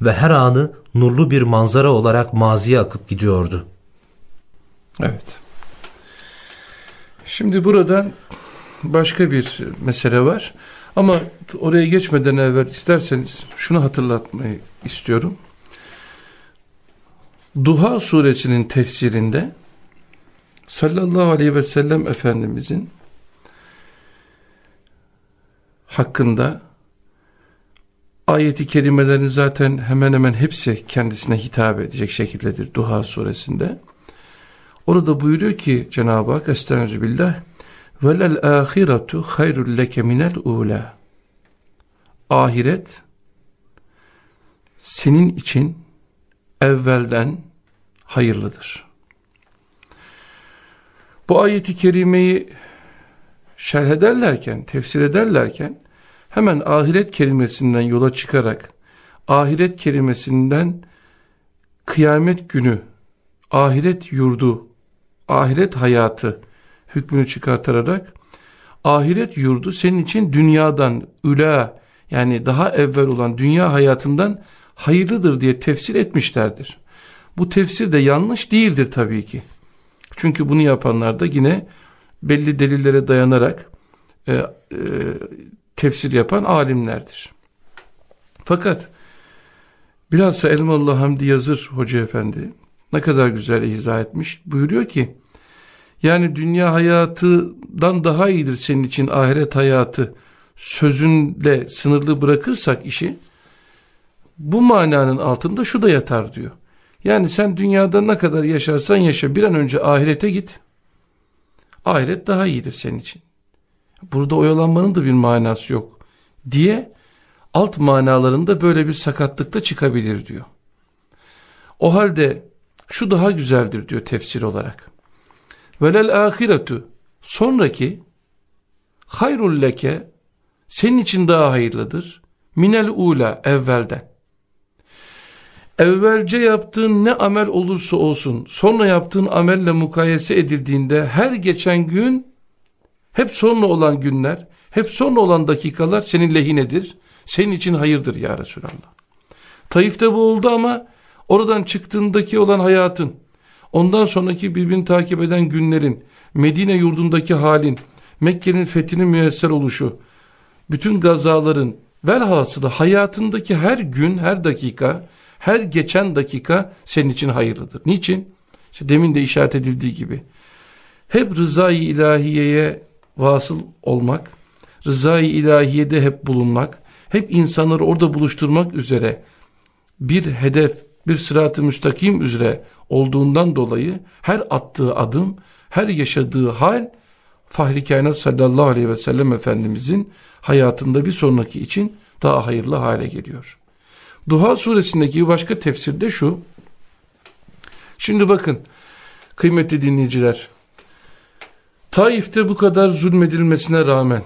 ve her anı nurlu bir manzara olarak maziye akıp gidiyordu. Evet. Şimdi burada başka bir mesele var. Ama oraya geçmeden evvel isterseniz şunu hatırlatmayı istiyorum. Duha suresinin tefsirinde sallallahu aleyhi ve sellem Efendimizin hakkında ayeti kerimelerin zaten hemen hemen hepsi kendisine hitap edecek şekildedir Duha suresinde. Orada buyuruyor ki Cenab-ı Hak Estağfirullah velel ahiretu hayrul leke minel ula ahiret senin için evvelden hayırlıdır. Bu ayeti kerimeyi şerh ederlerken, tefsir ederlerken hemen ahiret kelimesinden yola çıkarak ahiret kelimesinden kıyamet günü, ahiret yurdu, ahiret hayatı hükmünü çıkartarak ahiret yurdu senin için dünyadan üla yani daha evvel olan dünya hayatından hayırlıdır diye tefsir etmişlerdir. Bu tefsir de yanlış değildir tabii ki. Çünkü bunu yapanlar da yine belli delillere dayanarak e, e, tefsir yapan alimlerdir. Fakat bilhassa Elmalı Hamdi Yazır Hoca Efendi ne kadar güzel izah etmiş. Buyuruyor ki yani dünya hayatından daha iyidir senin için ahiret hayatı sözünle sınırlı bırakırsak işi bu mananın altında şu da yatar diyor. Yani sen dünyada ne kadar yaşarsan yaşa bir an önce ahirete git. Ahiret daha iyidir senin için. Burada oyalanmanın da bir manası yok diye alt manalarında böyle bir sakatlıkta çıkabilir diyor. O halde şu daha güzeldir diyor tefsir olarak. Velel ahiretu sonraki hayrul leke senin için daha hayırlıdır. Minel ula evvelden. Evvelce yaptığın ne amel olursa olsun sonra yaptığın amelle mukayese edildiğinde her geçen gün hep sonra olan günler, hep sonra olan dakikalar senin lehinedir. Senin için hayırdır ya Resulallah. Taif'te bu oldu ama oradan çıktığındaki olan hayatın, ondan sonraki birbirini takip eden günlerin, Medine yurdundaki halin, Mekke'nin fethinin müyesser oluşu, bütün gazaların, velhasılı hayatındaki her gün, her dakika, her geçen dakika senin için hayırlıdır. Niçin? İşte demin de işaret edildiği gibi. Hep rızayı ilahiyeye vasıl olmak, rızayı ilahiyede hep bulunmak, hep insanları orada buluşturmak üzere bir hedef, bir sırat-ı müstakim üzere olduğundan dolayı her attığı adım, her yaşadığı hal Fahri Kainat sallallahu aleyhi ve sellem Efendimizin hayatında bir sonraki için daha hayırlı hale geliyor. Duha suresindeki bir başka tefsirde şu. Şimdi bakın kıymetli dinleyiciler. Taif'te bu kadar zulmedilmesine rağmen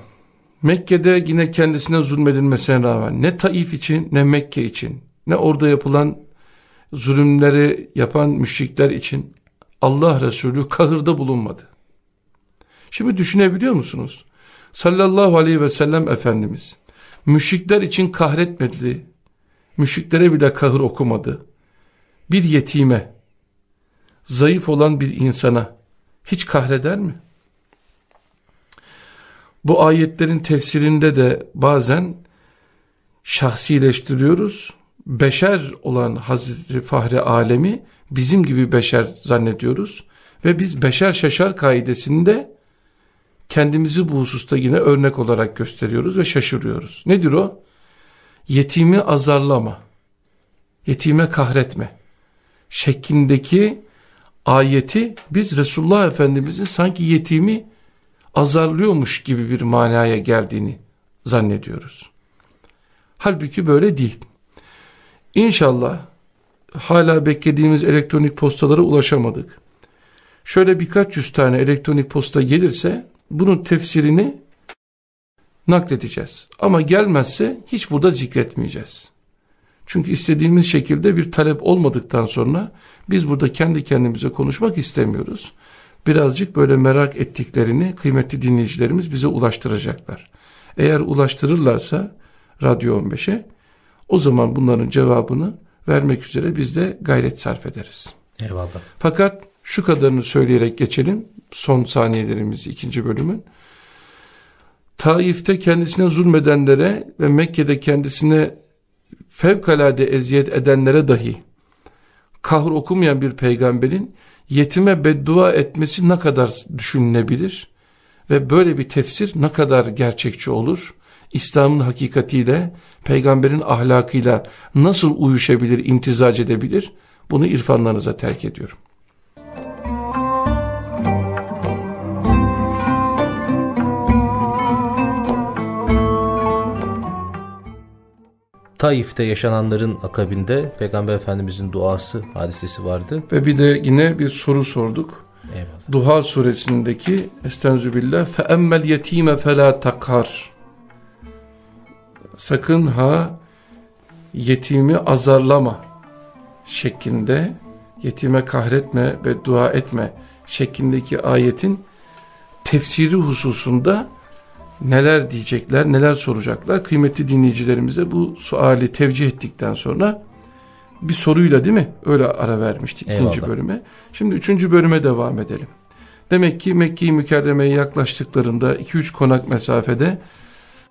Mekke'de yine kendisine zulmedilmesine rağmen ne Taif için ne Mekke için ne orada yapılan zulümleri yapan müşrikler için Allah Resulü kahırda bulunmadı. Şimdi düşünebiliyor musunuz? Sallallahu aleyhi ve sellem Efendimiz müşrikler için kahretmedi, müşriklere bile kahır okumadı. Bir yetime, zayıf olan bir insana hiç kahreder mi? Bu ayetlerin tefsirinde de bazen şahsileştiriyoruz. Beşer olan Hazreti Fahri Alemi bizim gibi beşer zannediyoruz. Ve biz beşer şaşar kaidesinde kendimizi bu hususta yine örnek olarak gösteriyoruz ve şaşırıyoruz. Nedir o? Yetimi azarlama, yetime kahretme şeklindeki ayeti biz Resulullah Efendimizin sanki yetimi azarlıyormuş gibi bir manaya geldiğini zannediyoruz. Halbuki böyle değil. İnşallah hala beklediğimiz elektronik postalara ulaşamadık. Şöyle birkaç yüz tane elektronik posta gelirse bunun tefsirini nakledeceğiz. Ama gelmezse hiç burada zikretmeyeceğiz. Çünkü istediğimiz şekilde bir talep olmadıktan sonra biz burada kendi kendimize konuşmak istemiyoruz. Birazcık böyle merak ettiklerini kıymetli dinleyicilerimiz bize ulaştıracaklar. Eğer ulaştırırlarsa Radyo 15'e o zaman bunların cevabını vermek üzere biz de gayret sarf ederiz. Eyvallah. Fakat şu kadarını söyleyerek geçelim son saniyelerimiz ikinci bölümün. Taif'te kendisine zulmedenlere ve Mekke'de kendisine fevkalade eziyet edenlere dahi kahr okumayan bir peygamberin yetime beddua etmesi ne kadar düşünülebilir ve böyle bir tefsir ne kadar gerçekçi olur? İslam'ın hakikatiyle, peygamberin ahlakıyla nasıl uyuşabilir, imtizac edebilir? Bunu irfanlarınıza terk ediyorum. Taif'te yaşananların akabinde Peygamber Efendimizin duası hadisesi vardı. Ve bir de yine bir soru sorduk. Eyvallah. Duha suresindeki Estenzübillah fe emmel yetime fela takar. Sakın ha yetimi azarlama şeklinde yetime kahretme ve dua etme şeklindeki ayetin tefsiri hususunda neler diyecekler, neler soracaklar. Kıymetli dinleyicilerimize bu suali tevcih ettikten sonra bir soruyla değil mi? Öyle ara vermiştik Eyvallah. ikinci bölüme. Şimdi üçüncü bölüme devam edelim. Demek ki Mekke-i Mükerreme'ye yaklaştıklarında 2-3 konak mesafede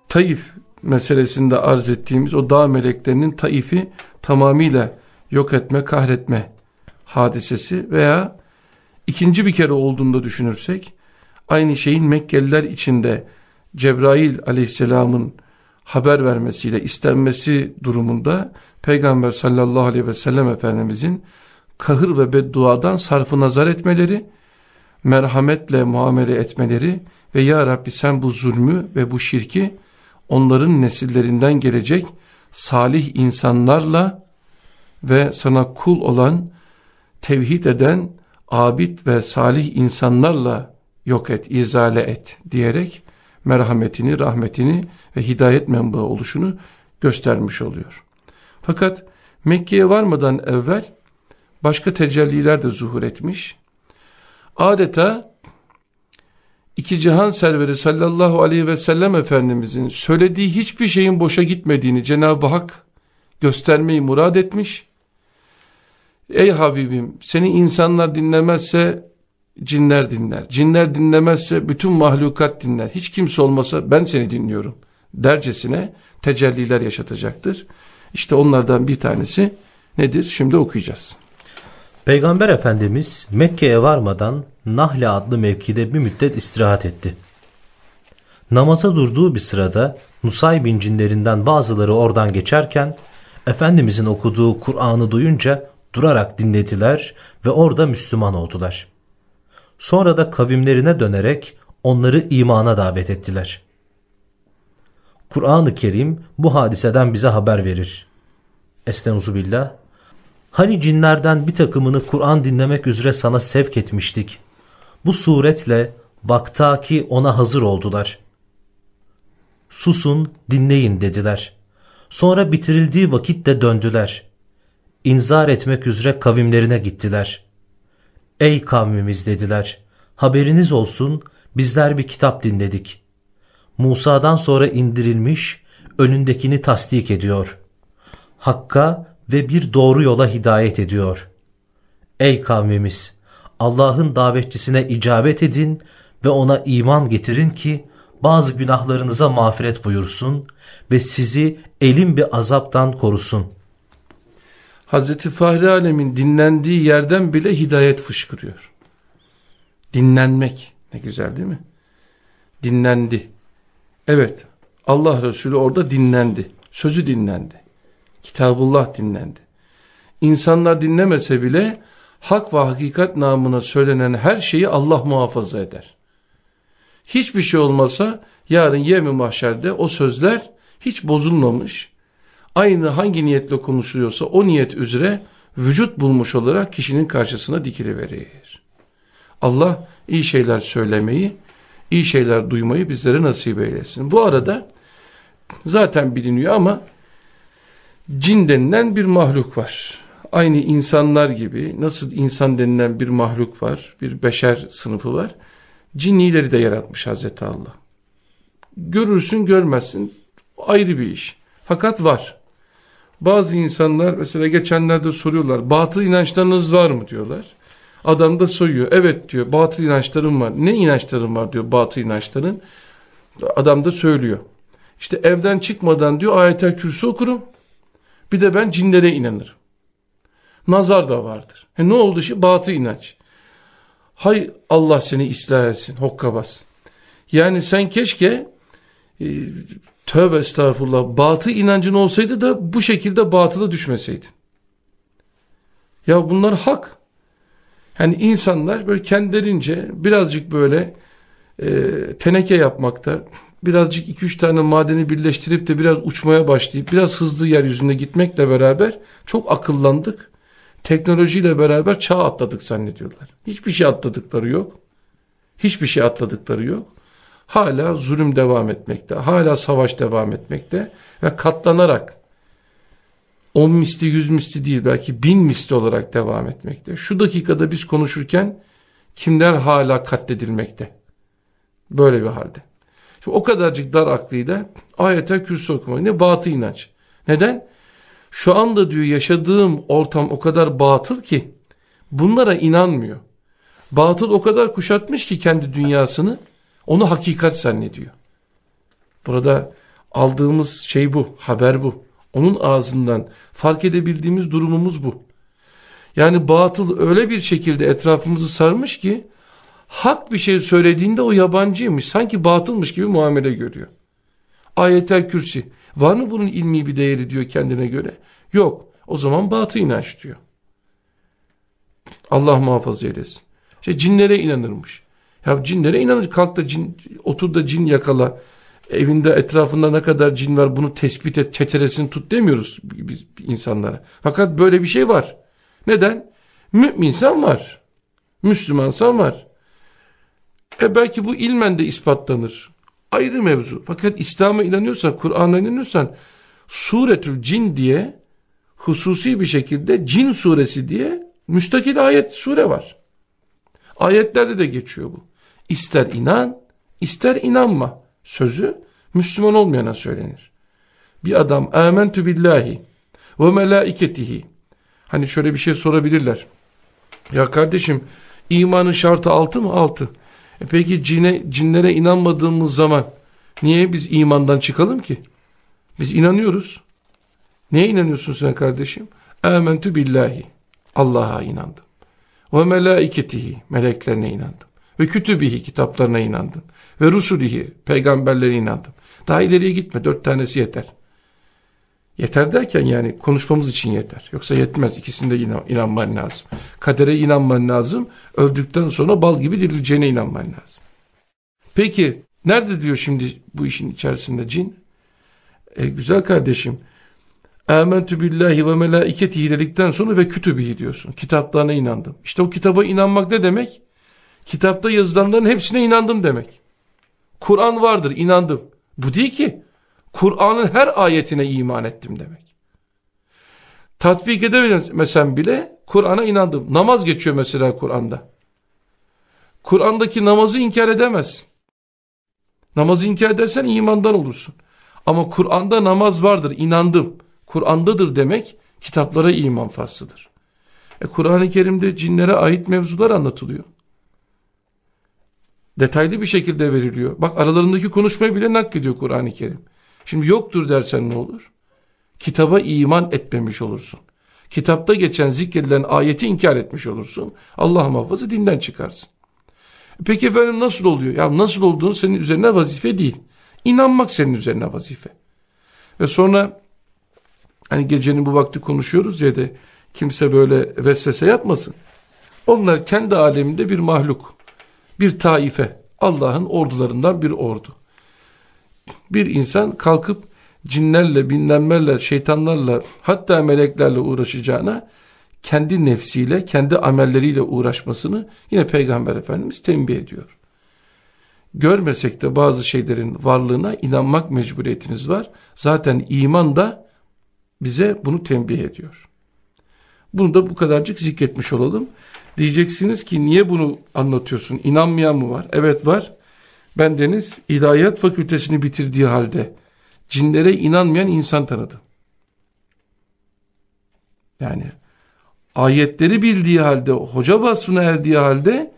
Taif meselesinde arz ettiğimiz o dağ meleklerinin Taif'i tamamıyla yok etme, kahretme hadisesi veya ikinci bir kere olduğunda düşünürsek aynı şeyin Mekkeliler içinde Cebrail aleyhisselamın haber vermesiyle istenmesi durumunda Peygamber sallallahu aleyhi ve sellem Efendimizin kahır ve bedduadan sarfı nazar etmeleri, merhametle muamele etmeleri ve Ya Rabbi sen bu zulmü ve bu şirki onların nesillerinden gelecek salih insanlarla ve sana kul olan, tevhid eden, abid ve salih insanlarla yok et, izale et diyerek merhametini, rahmetini ve hidayet menbaı oluşunu göstermiş oluyor. Fakat Mekke'ye varmadan evvel başka tecelliler de zuhur etmiş. Adeta iki cihan serveri sallallahu aleyhi ve sellem Efendimizin söylediği hiçbir şeyin boşa gitmediğini Cenab-ı Hak göstermeyi murad etmiş. Ey Habibim seni insanlar dinlemezse cinler dinler. Cinler dinlemezse bütün mahlukat dinler. Hiç kimse olmasa ben seni dinliyorum dercesine tecelliler yaşatacaktır. İşte onlardan bir tanesi nedir? Şimdi okuyacağız. Peygamber Efendimiz Mekke'ye varmadan Nahle adlı mevkide bir müddet istirahat etti. Namaza durduğu bir sırada Nusaybin cinlerinden bazıları oradan geçerken Efendimizin okuduğu Kur'an'ı duyunca durarak dinlediler ve orada Müslüman oldular. Sonra da kavimlerine dönerek onları imana davet ettiler. Kur'an-ı Kerim bu hadiseden bize haber verir. Estaizu billah. Hani cinlerden bir takımını Kur'an dinlemek üzere sana sevk etmiştik. Bu suretle vaktaki ona hazır oldular. Susun, dinleyin dediler. Sonra bitirildiği vakitte döndüler. İnzar etmek üzere kavimlerine gittiler. Ey kavmimiz dediler. Haberiniz olsun bizler bir kitap dinledik. Musa'dan sonra indirilmiş, önündekini tasdik ediyor. Hakka ve bir doğru yola hidayet ediyor. Ey kavmimiz! Allah'ın davetçisine icabet edin ve ona iman getirin ki bazı günahlarınıza mağfiret buyursun ve sizi elin bir azaptan korusun. Hazreti Fahri Alem'in dinlendiği yerden bile hidayet fışkırıyor. Dinlenmek ne güzel değil mi? Dinlendi. Evet Allah Resulü orada dinlendi. Sözü dinlendi. Kitabullah dinlendi. İnsanlar dinlemese bile hak ve hakikat namına söylenen her şeyi Allah muhafaza eder. Hiçbir şey olmasa yarın yevmi mahşerde o sözler hiç bozulmamış. Aynı hangi niyetle konuşuluyorsa o niyet üzere vücut bulmuş olarak kişinin karşısına dikiliverir. Allah iyi şeyler söylemeyi, iyi şeyler duymayı bizlere nasip eylesin. Bu arada zaten biliniyor ama cin denilen bir mahluk var. Aynı insanlar gibi nasıl insan denilen bir mahluk var, bir beşer sınıfı var. Cinnileri de yaratmış Hazreti Allah. Görürsün görmezsin ayrı bir iş. Fakat var. Bazı insanlar mesela geçenlerde soruyorlar batıl inançlarınız var mı diyorlar. Adam da soyuyor. Evet diyor batıl inançlarım var. Ne inançlarım var diyor batıl inançların. Adam da söylüyor. İşte evden çıkmadan diyor ayetel kürsü okurum. Bir de ben cinlere inanırım. Nazar da vardır. He, ne oldu şimdi? Batı inanç. Hay Allah seni ıslah etsin. Hokkabaz. Yani sen keşke e, tövbe estağfurullah batı inancın olsaydı da bu şekilde batıla düşmeseydin. Ya bunlar hak. Yani insanlar böyle kendilerince birazcık böyle e, teneke yapmakta, birazcık iki üç tane madeni birleştirip de biraz uçmaya başlayıp biraz hızlı yeryüzünde gitmekle beraber çok akıllandık. Teknolojiyle beraber çağ atladık zannediyorlar. Hiçbir şey atladıkları yok. Hiçbir şey atladıkları yok. Hala zulüm devam etmekte. Hala savaş devam etmekte. Ve katlanarak on misli yüz misli değil belki bin misli olarak devam etmekte. Şu dakikada biz konuşurken kimler hala katledilmekte. Böyle bir halde. Şimdi o kadarcık dar aklıyla ayetel kürsü okumak ne batı inanç. Neden? Şu anda diyor yaşadığım ortam o kadar batıl ki bunlara inanmıyor. Batıl o kadar kuşatmış ki kendi dünyasını onu hakikat zannediyor. Burada aldığımız şey bu, haber bu. Onun ağzından fark edebildiğimiz durumumuz bu. Yani batıl öyle bir şekilde etrafımızı sarmış ki hak bir şey söylediğinde o yabancıymış. Sanki batılmış gibi muamele görüyor. Ayetel kürsi. Var mı bunun ilmi bir değeri diyor kendine göre? Yok. O zaman batı inanç diyor. Allah muhafaza eylesin. İşte cinlere inanırmış. Ya cinlere inanır. Kalk da cin, otur da cin yakala. Evinde etrafında ne kadar cin var bunu tespit et, çeteresini tut demiyoruz biz insanlara. Fakat böyle bir şey var. Neden? Müminsen var. Müslümansan var. E belki bu ilmen de ispatlanır. Ayrı mevzu. Fakat İslam'a inanıyorsan, Kur'an'a inanıyorsan Suretül Cin diye hususi bir şekilde Cin suresi diye müstakil ayet sure var. Ayetlerde de geçiyor bu. İster inan, ister inanma sözü Müslüman olmayana söylenir. Bir adam âmentü billahi ve melâiketihi Hani şöyle bir şey sorabilirler. Ya kardeşim imanın şartı altı mı? Altı. E peki cine, cinlere inanmadığımız zaman niye biz imandan çıkalım ki? Biz inanıyoruz. Neye inanıyorsun sen kardeşim? Âmentü billahi. Allah'a inandım. Ve melaiketihi. Meleklerine inandım. Ve kütübihi. Kitaplarına inandım. Ve rusulihi. Peygamberlere inandım. Daha ileriye gitme. Dört tanesi yeter. Yeter derken yani konuşmamız için yeter. Yoksa yetmez. İkisinde inan, inanman lazım. Kadere inanman lazım. Öldükten sonra bal gibi dirileceğine inanman lazım. Peki nerede diyor şimdi bu işin içerisinde cin? E, güzel kardeşim. Âmentü billahi ve melâiketihi dedikten sonra ve kütübihi diyorsun. Kitaplarına inandım. İşte o kitaba inanmak ne demek? Kitapta yazılanların hepsine inandım demek. Kur'an vardır inandım. Bu değil ki. Kur'an'ın her ayetine iman ettim demek. Tatbik edemesem bile Kur'an'a inandım. Namaz geçiyor mesela Kur'an'da. Kur'an'daki namazı inkar edemezsin. Namazı inkar edersen imandan olursun. Ama Kur'an'da namaz vardır, inandım. Kur'an'dadır demek kitaplara iman faslıdır. E Kur'an-ı Kerim'de cinlere ait mevzular anlatılıyor. Detaylı bir şekilde veriliyor. Bak aralarındaki konuşmayı bile naklediyor Kur'an-ı Kerim. Şimdi yoktur dersen ne olur? Kitaba iman etmemiş olursun. Kitapta geçen zikredilen ayeti inkar etmiş olursun. Allah muhafaza dinden çıkarsın. Peki efendim nasıl oluyor? Ya nasıl olduğunu senin üzerine vazife değil. İnanmak senin üzerine vazife. Ve sonra hani gecenin bu vakti konuşuyoruz ya da kimse böyle vesvese yapmasın. Onlar kendi aleminde bir mahluk, bir taife, Allah'ın ordularından bir ordu bir insan kalkıp cinlerle, binlenmelerle, şeytanlarla hatta meleklerle uğraşacağına kendi nefsiyle, kendi amelleriyle uğraşmasını yine Peygamber Efendimiz tembih ediyor. Görmesek de bazı şeylerin varlığına inanmak mecburiyetimiz var. Zaten iman da bize bunu tembih ediyor. Bunu da bu kadarcık zikretmiş olalım. Diyeceksiniz ki niye bunu anlatıyorsun? İnanmayan mı var? Evet var. Ben Deniz ilahiyat fakültesini bitirdiği halde cinlere inanmayan insan tanıdım. Yani ayetleri bildiği halde, hoca vasfına erdiği halde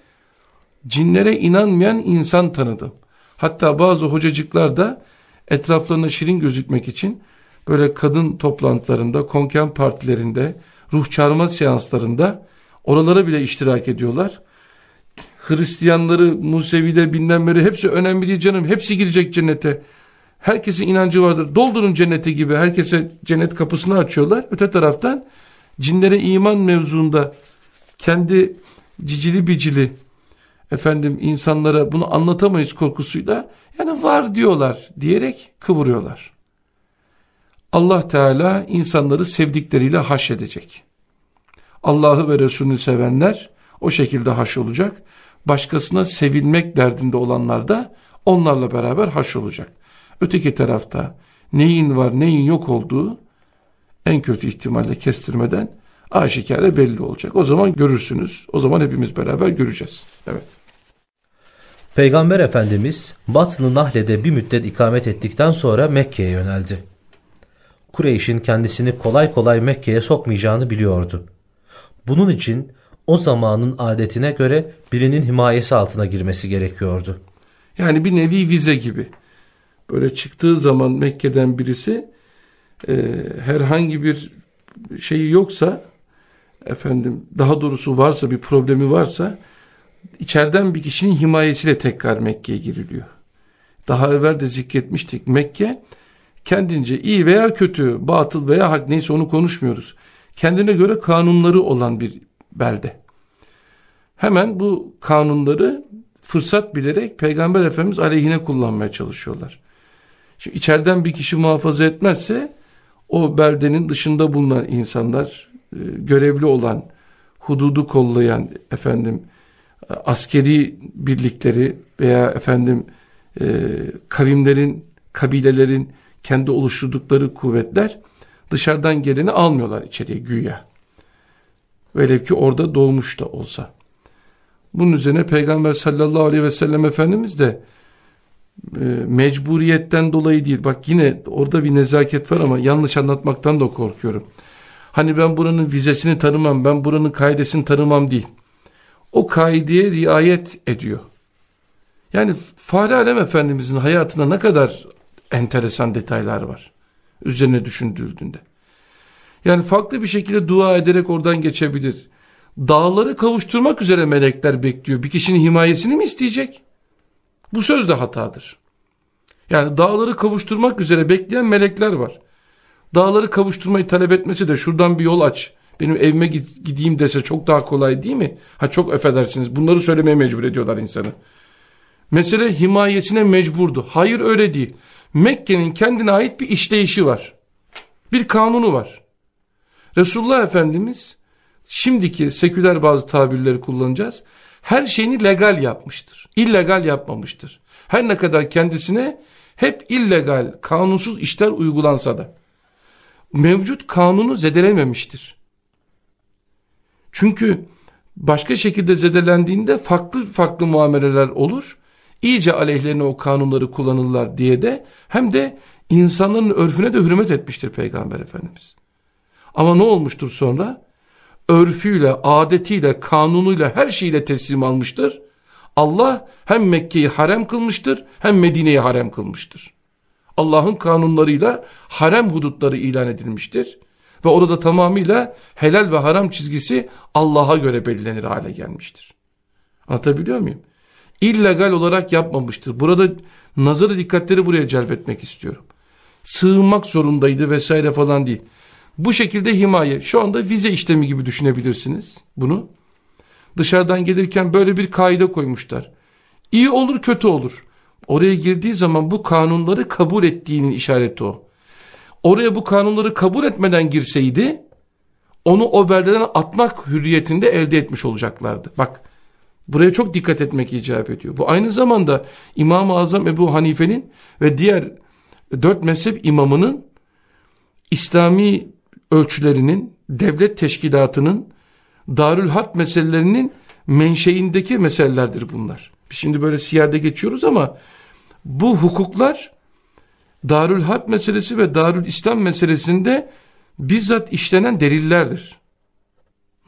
cinlere inanmayan insan tanıdım. Hatta bazı hocacıklar da etraflarına şirin gözükmek için böyle kadın toplantılarında, konken partilerinde, ruh çağırma seanslarında oralara bile iştirak ediyorlar. Hristiyanları, Museviler, bilmem beri hepsi önemli değil canım. Hepsi girecek cennete. Herkesin inancı vardır. Doldurun cennete gibi. Herkese cennet kapısını açıyorlar. Öte taraftan cinlere iman mevzuunda kendi cicili bicili efendim insanlara bunu anlatamayız korkusuyla yani var diyorlar diyerek kıvırıyorlar. Allah Teala insanları sevdikleriyle haşredecek. Allah'ı ve Resulünü sevenler o şekilde haş olacak başkasına sevilmek derdinde olanlar da onlarla beraber haş olacak. Öteki tarafta neyin var neyin yok olduğu en kötü ihtimalle kestirmeden aşikare belli olacak. O zaman görürsünüz. O zaman hepimiz beraber göreceğiz. Evet. Peygamber Efendimiz Batn-ı Nahle'de bir müddet ikamet ettikten sonra Mekke'ye yöneldi. Kureyş'in kendisini kolay kolay Mekke'ye sokmayacağını biliyordu. Bunun için o zamanın adetine göre birinin himayesi altına girmesi gerekiyordu. Yani bir nevi vize gibi. Böyle çıktığı zaman Mekke'den birisi e, herhangi bir şeyi yoksa efendim daha doğrusu varsa bir problemi varsa içeriden bir kişinin himayesiyle tekrar Mekke'ye giriliyor. Daha evvel de zikretmiştik. Mekke kendince iyi veya kötü, batıl veya hak neyse onu konuşmuyoruz. Kendine göre kanunları olan bir belde. Hemen bu kanunları fırsat bilerek Peygamber Efendimiz aleyhine kullanmaya çalışıyorlar. Şimdi içeriden bir kişi muhafaza etmezse o beldenin dışında bulunan insanlar, e, görevli olan, hududu kollayan efendim askeri birlikleri veya efendim e, kavimlerin, kabilelerin kendi oluşturdukları kuvvetler dışarıdan geleni almıyorlar içeriye güya. Velev ki orada doğmuş da olsa. Bunun üzerine Peygamber sallallahu aleyhi ve sellem Efendimiz de e, mecburiyetten dolayı değil. Bak yine orada bir nezaket var ama yanlış anlatmaktan da korkuyorum. Hani ben buranın vizesini tanımam, ben buranın kaidesini tanımam değil. O kaideye riayet ediyor. Yani Fahri Alem Efendimizin hayatına ne kadar enteresan detaylar var. Üzerine düşündüğünde. Yani farklı bir şekilde dua ederek oradan geçebilir. Dağları kavuşturmak üzere melekler bekliyor. Bir kişinin himayesini mi isteyecek? Bu söz de hatadır. Yani dağları kavuşturmak üzere bekleyen melekler var. Dağları kavuşturmayı talep etmesi de şuradan bir yol aç. Benim evime gideyim dese çok daha kolay değil mi? Ha çok affedersiniz. Bunları söylemeye mecbur ediyorlar insanı. Mesele himayesine mecburdu. Hayır öyle değil. Mekke'nin kendine ait bir işleyişi var. Bir kanunu var. Resulullah Efendimiz şimdiki seküler bazı tabirleri kullanacağız. Her şeyini legal yapmıştır. İllegal yapmamıştır. Her ne kadar kendisine hep illegal, kanunsuz işler uygulansa da mevcut kanunu zedelememiştir. Çünkü başka şekilde zedelendiğinde farklı farklı muameleler olur. İyice aleyhlerine o kanunları kullanırlar diye de hem de insanların örfüne de hürmet etmiştir Peygamber Efendimiz. Ama ne olmuştur sonra? Örfüyle, adetiyle, kanunuyla, her şeyle teslim almıştır. Allah hem Mekke'yi harem kılmıştır hem Medine'yi harem kılmıştır. Allah'ın kanunlarıyla harem hudutları ilan edilmiştir. Ve orada tamamıyla helal ve haram çizgisi Allah'a göre belirlenir hale gelmiştir. Anlatabiliyor muyum? İllegal olarak yapmamıştır. Burada nazarı dikkatleri buraya celbetmek istiyorum. Sığınmak zorundaydı vesaire falan değil. Bu şekilde himaye şu anda vize işlemi gibi düşünebilirsiniz bunu. Dışarıdan gelirken böyle bir kaide koymuşlar. İyi olur kötü olur. Oraya girdiği zaman bu kanunları kabul ettiğinin işareti o. Oraya bu kanunları kabul etmeden girseydi onu o beldeden atmak hürriyetinde elde etmiş olacaklardı. Bak buraya çok dikkat etmek icap ediyor. Bu aynı zamanda İmam-ı Azam Ebu Hanife'nin ve diğer dört mezhep imamının İslami ölçülerinin, devlet teşkilatının, darül harp meselelerinin menşeindeki meselelerdir bunlar. Şimdi böyle siyerde geçiyoruz ama bu hukuklar Darül Harp meselesi ve Darül İslam meselesinde bizzat işlenen delillerdir.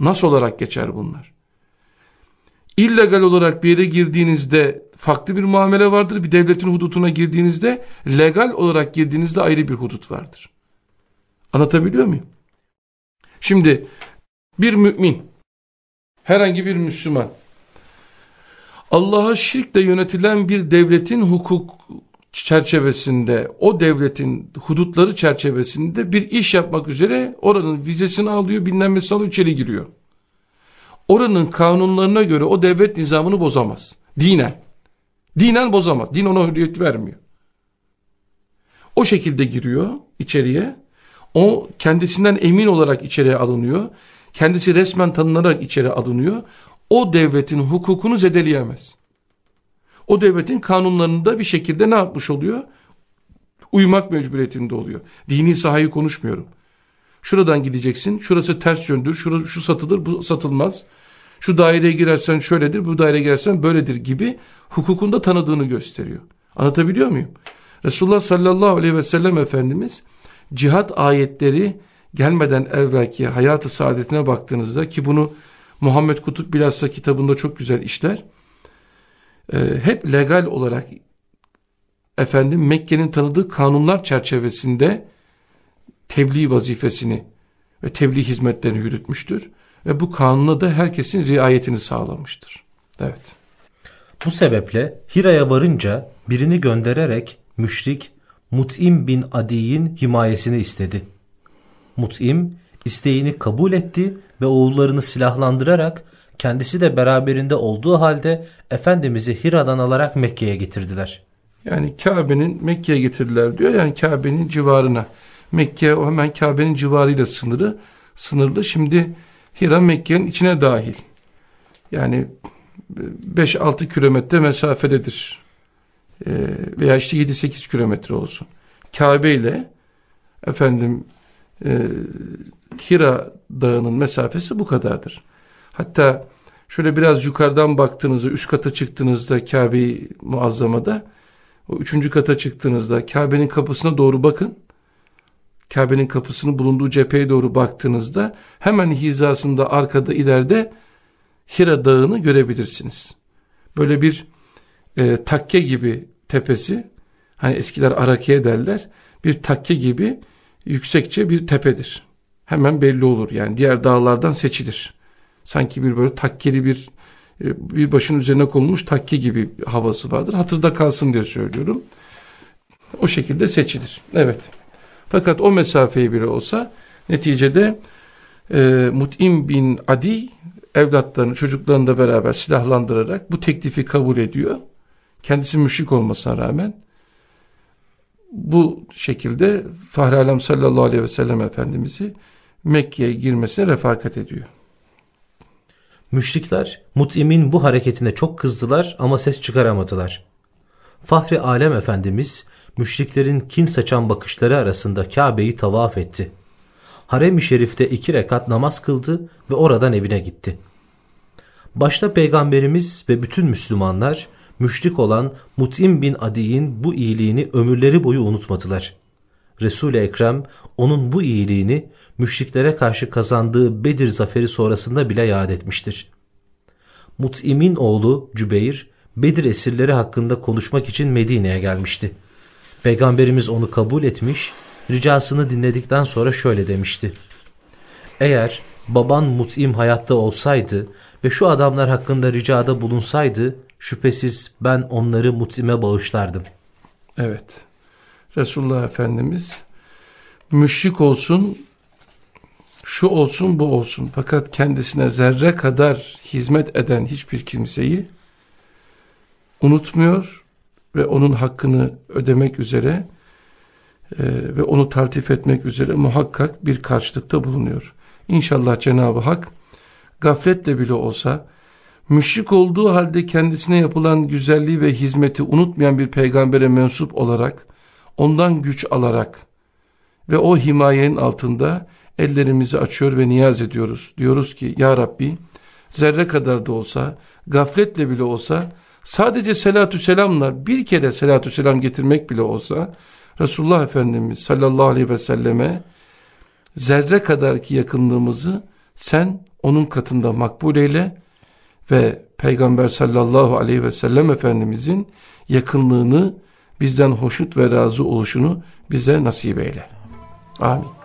Nasıl olarak geçer bunlar? İllegal olarak bir yere girdiğinizde farklı bir muamele vardır. Bir devletin hudutuna girdiğinizde legal olarak girdiğinizde ayrı bir hudut vardır. Anlatabiliyor muyum? Şimdi bir mümin, herhangi bir Müslüman, Allah'a şirkle yönetilen bir devletin hukuk çerçevesinde, o devletin hudutları çerçevesinde bir iş yapmak üzere oranın vizesini alıyor, bilmem alıyor, içeri giriyor. Oranın kanunlarına göre o devlet nizamını bozamaz. Dinen. Dinen bozamaz. Din ona hürriyet vermiyor. O şekilde giriyor içeriye. O kendisinden emin olarak içeriye alınıyor. Kendisi resmen tanınarak içeri alınıyor. O devletin hukukunu zedeleyemez o devletin kanunlarında bir şekilde ne yapmış oluyor? Uymak mecburiyetinde oluyor. Dini sahayı konuşmuyorum. Şuradan gideceksin, şurası ters yöndür, şurası, şu satılır, bu satılmaz. Şu daireye girersen şöyledir, bu daireye girersen böyledir gibi hukukunda tanıdığını gösteriyor. Anlatabiliyor muyum? Resulullah sallallahu aleyhi ve sellem Efendimiz cihat ayetleri gelmeden evvelki hayatı saadetine baktığınızda ki bunu Muhammed Kutup bilhassa kitabında çok güzel işler. Ee, hep legal olarak efendim Mekke'nin tanıdığı kanunlar çerçevesinde tebliğ vazifesini ve tebliğ hizmetlerini yürütmüştür. Ve bu kanuna da herkesin riayetini sağlamıştır. Evet. Bu sebeple Hira'ya varınca birini göndererek müşrik Mut'im bin Adi'nin himayesini istedi. Mut'im isteğini kabul etti ve oğullarını silahlandırarak kendisi de beraberinde olduğu halde Efendimiz'i Hira'dan alarak Mekke'ye getirdiler. Yani Kabe'nin Mekke'ye getirdiler diyor yani Kabe'nin civarına. Mekke o hemen Kabe'nin civarıyla sınırı sınırlı. Şimdi Hira Mekke'nin içine dahil. Yani 5-6 kilometre mesafededir. Ee, veya işte 7-8 kilometre olsun. Kabe ile efendim e, Hira dağının mesafesi bu kadardır. Hatta şöyle biraz yukarıdan baktığınızda üst kata çıktığınızda Kabe-i Muazzama'da o üçüncü kata çıktığınızda Kabe'nin kapısına doğru bakın. Kabe'nin kapısının bulunduğu cepheye doğru baktığınızda hemen hizasında arkada ileride Hira Dağı'nı görebilirsiniz. Böyle bir e, takke gibi tepesi hani eskiler Arakiye derler bir takke gibi yüksekçe bir tepedir. Hemen belli olur yani diğer dağlardan seçilir. Sanki bir böyle takkeli bir e, bir başın üzerine konulmuş takke gibi havası vardır. Hatırda kalsın diye söylüyorum. O şekilde seçilir. Evet. Fakat o mesafeyi bile olsa neticede e, Mut'im bin Adi evlatlarını, çocuklarını da beraber silahlandırarak bu teklifi kabul ediyor. Kendisi müşrik olmasına rağmen bu şekilde Fahri Alem sallallahu aleyhi ve sellem Efendimiz'i Mekke'ye girmesine refakat ediyor. Müşrikler Mut'im'in bu hareketine çok kızdılar ama ses çıkaramadılar. Fahri Alem Efendimiz müşriklerin kin saçan bakışları arasında Kabe'yi tavaf etti. Harem-i Şerif'te iki rekat namaz kıldı ve oradan evine gitti. Başta Peygamberimiz ve bütün Müslümanlar müşrik olan Mut'im bin Adi'nin bu iyiliğini ömürleri boyu unutmadılar. Resul-i Ekrem onun bu iyiliğini müşriklere karşı kazandığı Bedir zaferi sonrasında bile yad etmiştir. Mut'im'in oğlu Cübeyr, Bedir esirleri hakkında konuşmak için Medine'ye gelmişti. Peygamberimiz onu kabul etmiş, ricasını dinledikten sonra şöyle demişti. Eğer baban Mut'im hayatta olsaydı ve şu adamlar hakkında ricada bulunsaydı, şüphesiz ben onları Mut'ime bağışlardım. Evet, Resulullah Efendimiz müşrik olsun, şu olsun bu olsun fakat kendisine zerre kadar hizmet eden hiçbir kimseyi unutmuyor ve onun hakkını ödemek üzere e, ve onu taltif etmek üzere muhakkak bir karşılıkta bulunuyor. İnşallah Cenab-ı Hak gafletle bile olsa müşrik olduğu halde kendisine yapılan güzelliği ve hizmeti unutmayan bir peygambere mensup olarak ondan güç alarak ve o himayenin altında ellerimizi açıyor ve niyaz ediyoruz. Diyoruz ki ya Rabbi zerre kadar da olsa gafletle bile olsa sadece selatü selamla bir kere selatü selam getirmek bile olsa Resulullah Efendimiz sallallahu aleyhi ve selleme zerre kadar ki yakınlığımızı sen onun katında makbul eyle ve Peygamber sallallahu aleyhi ve sellem Efendimizin yakınlığını bizden hoşnut ve razı oluşunu bize nasip eyle. Amin.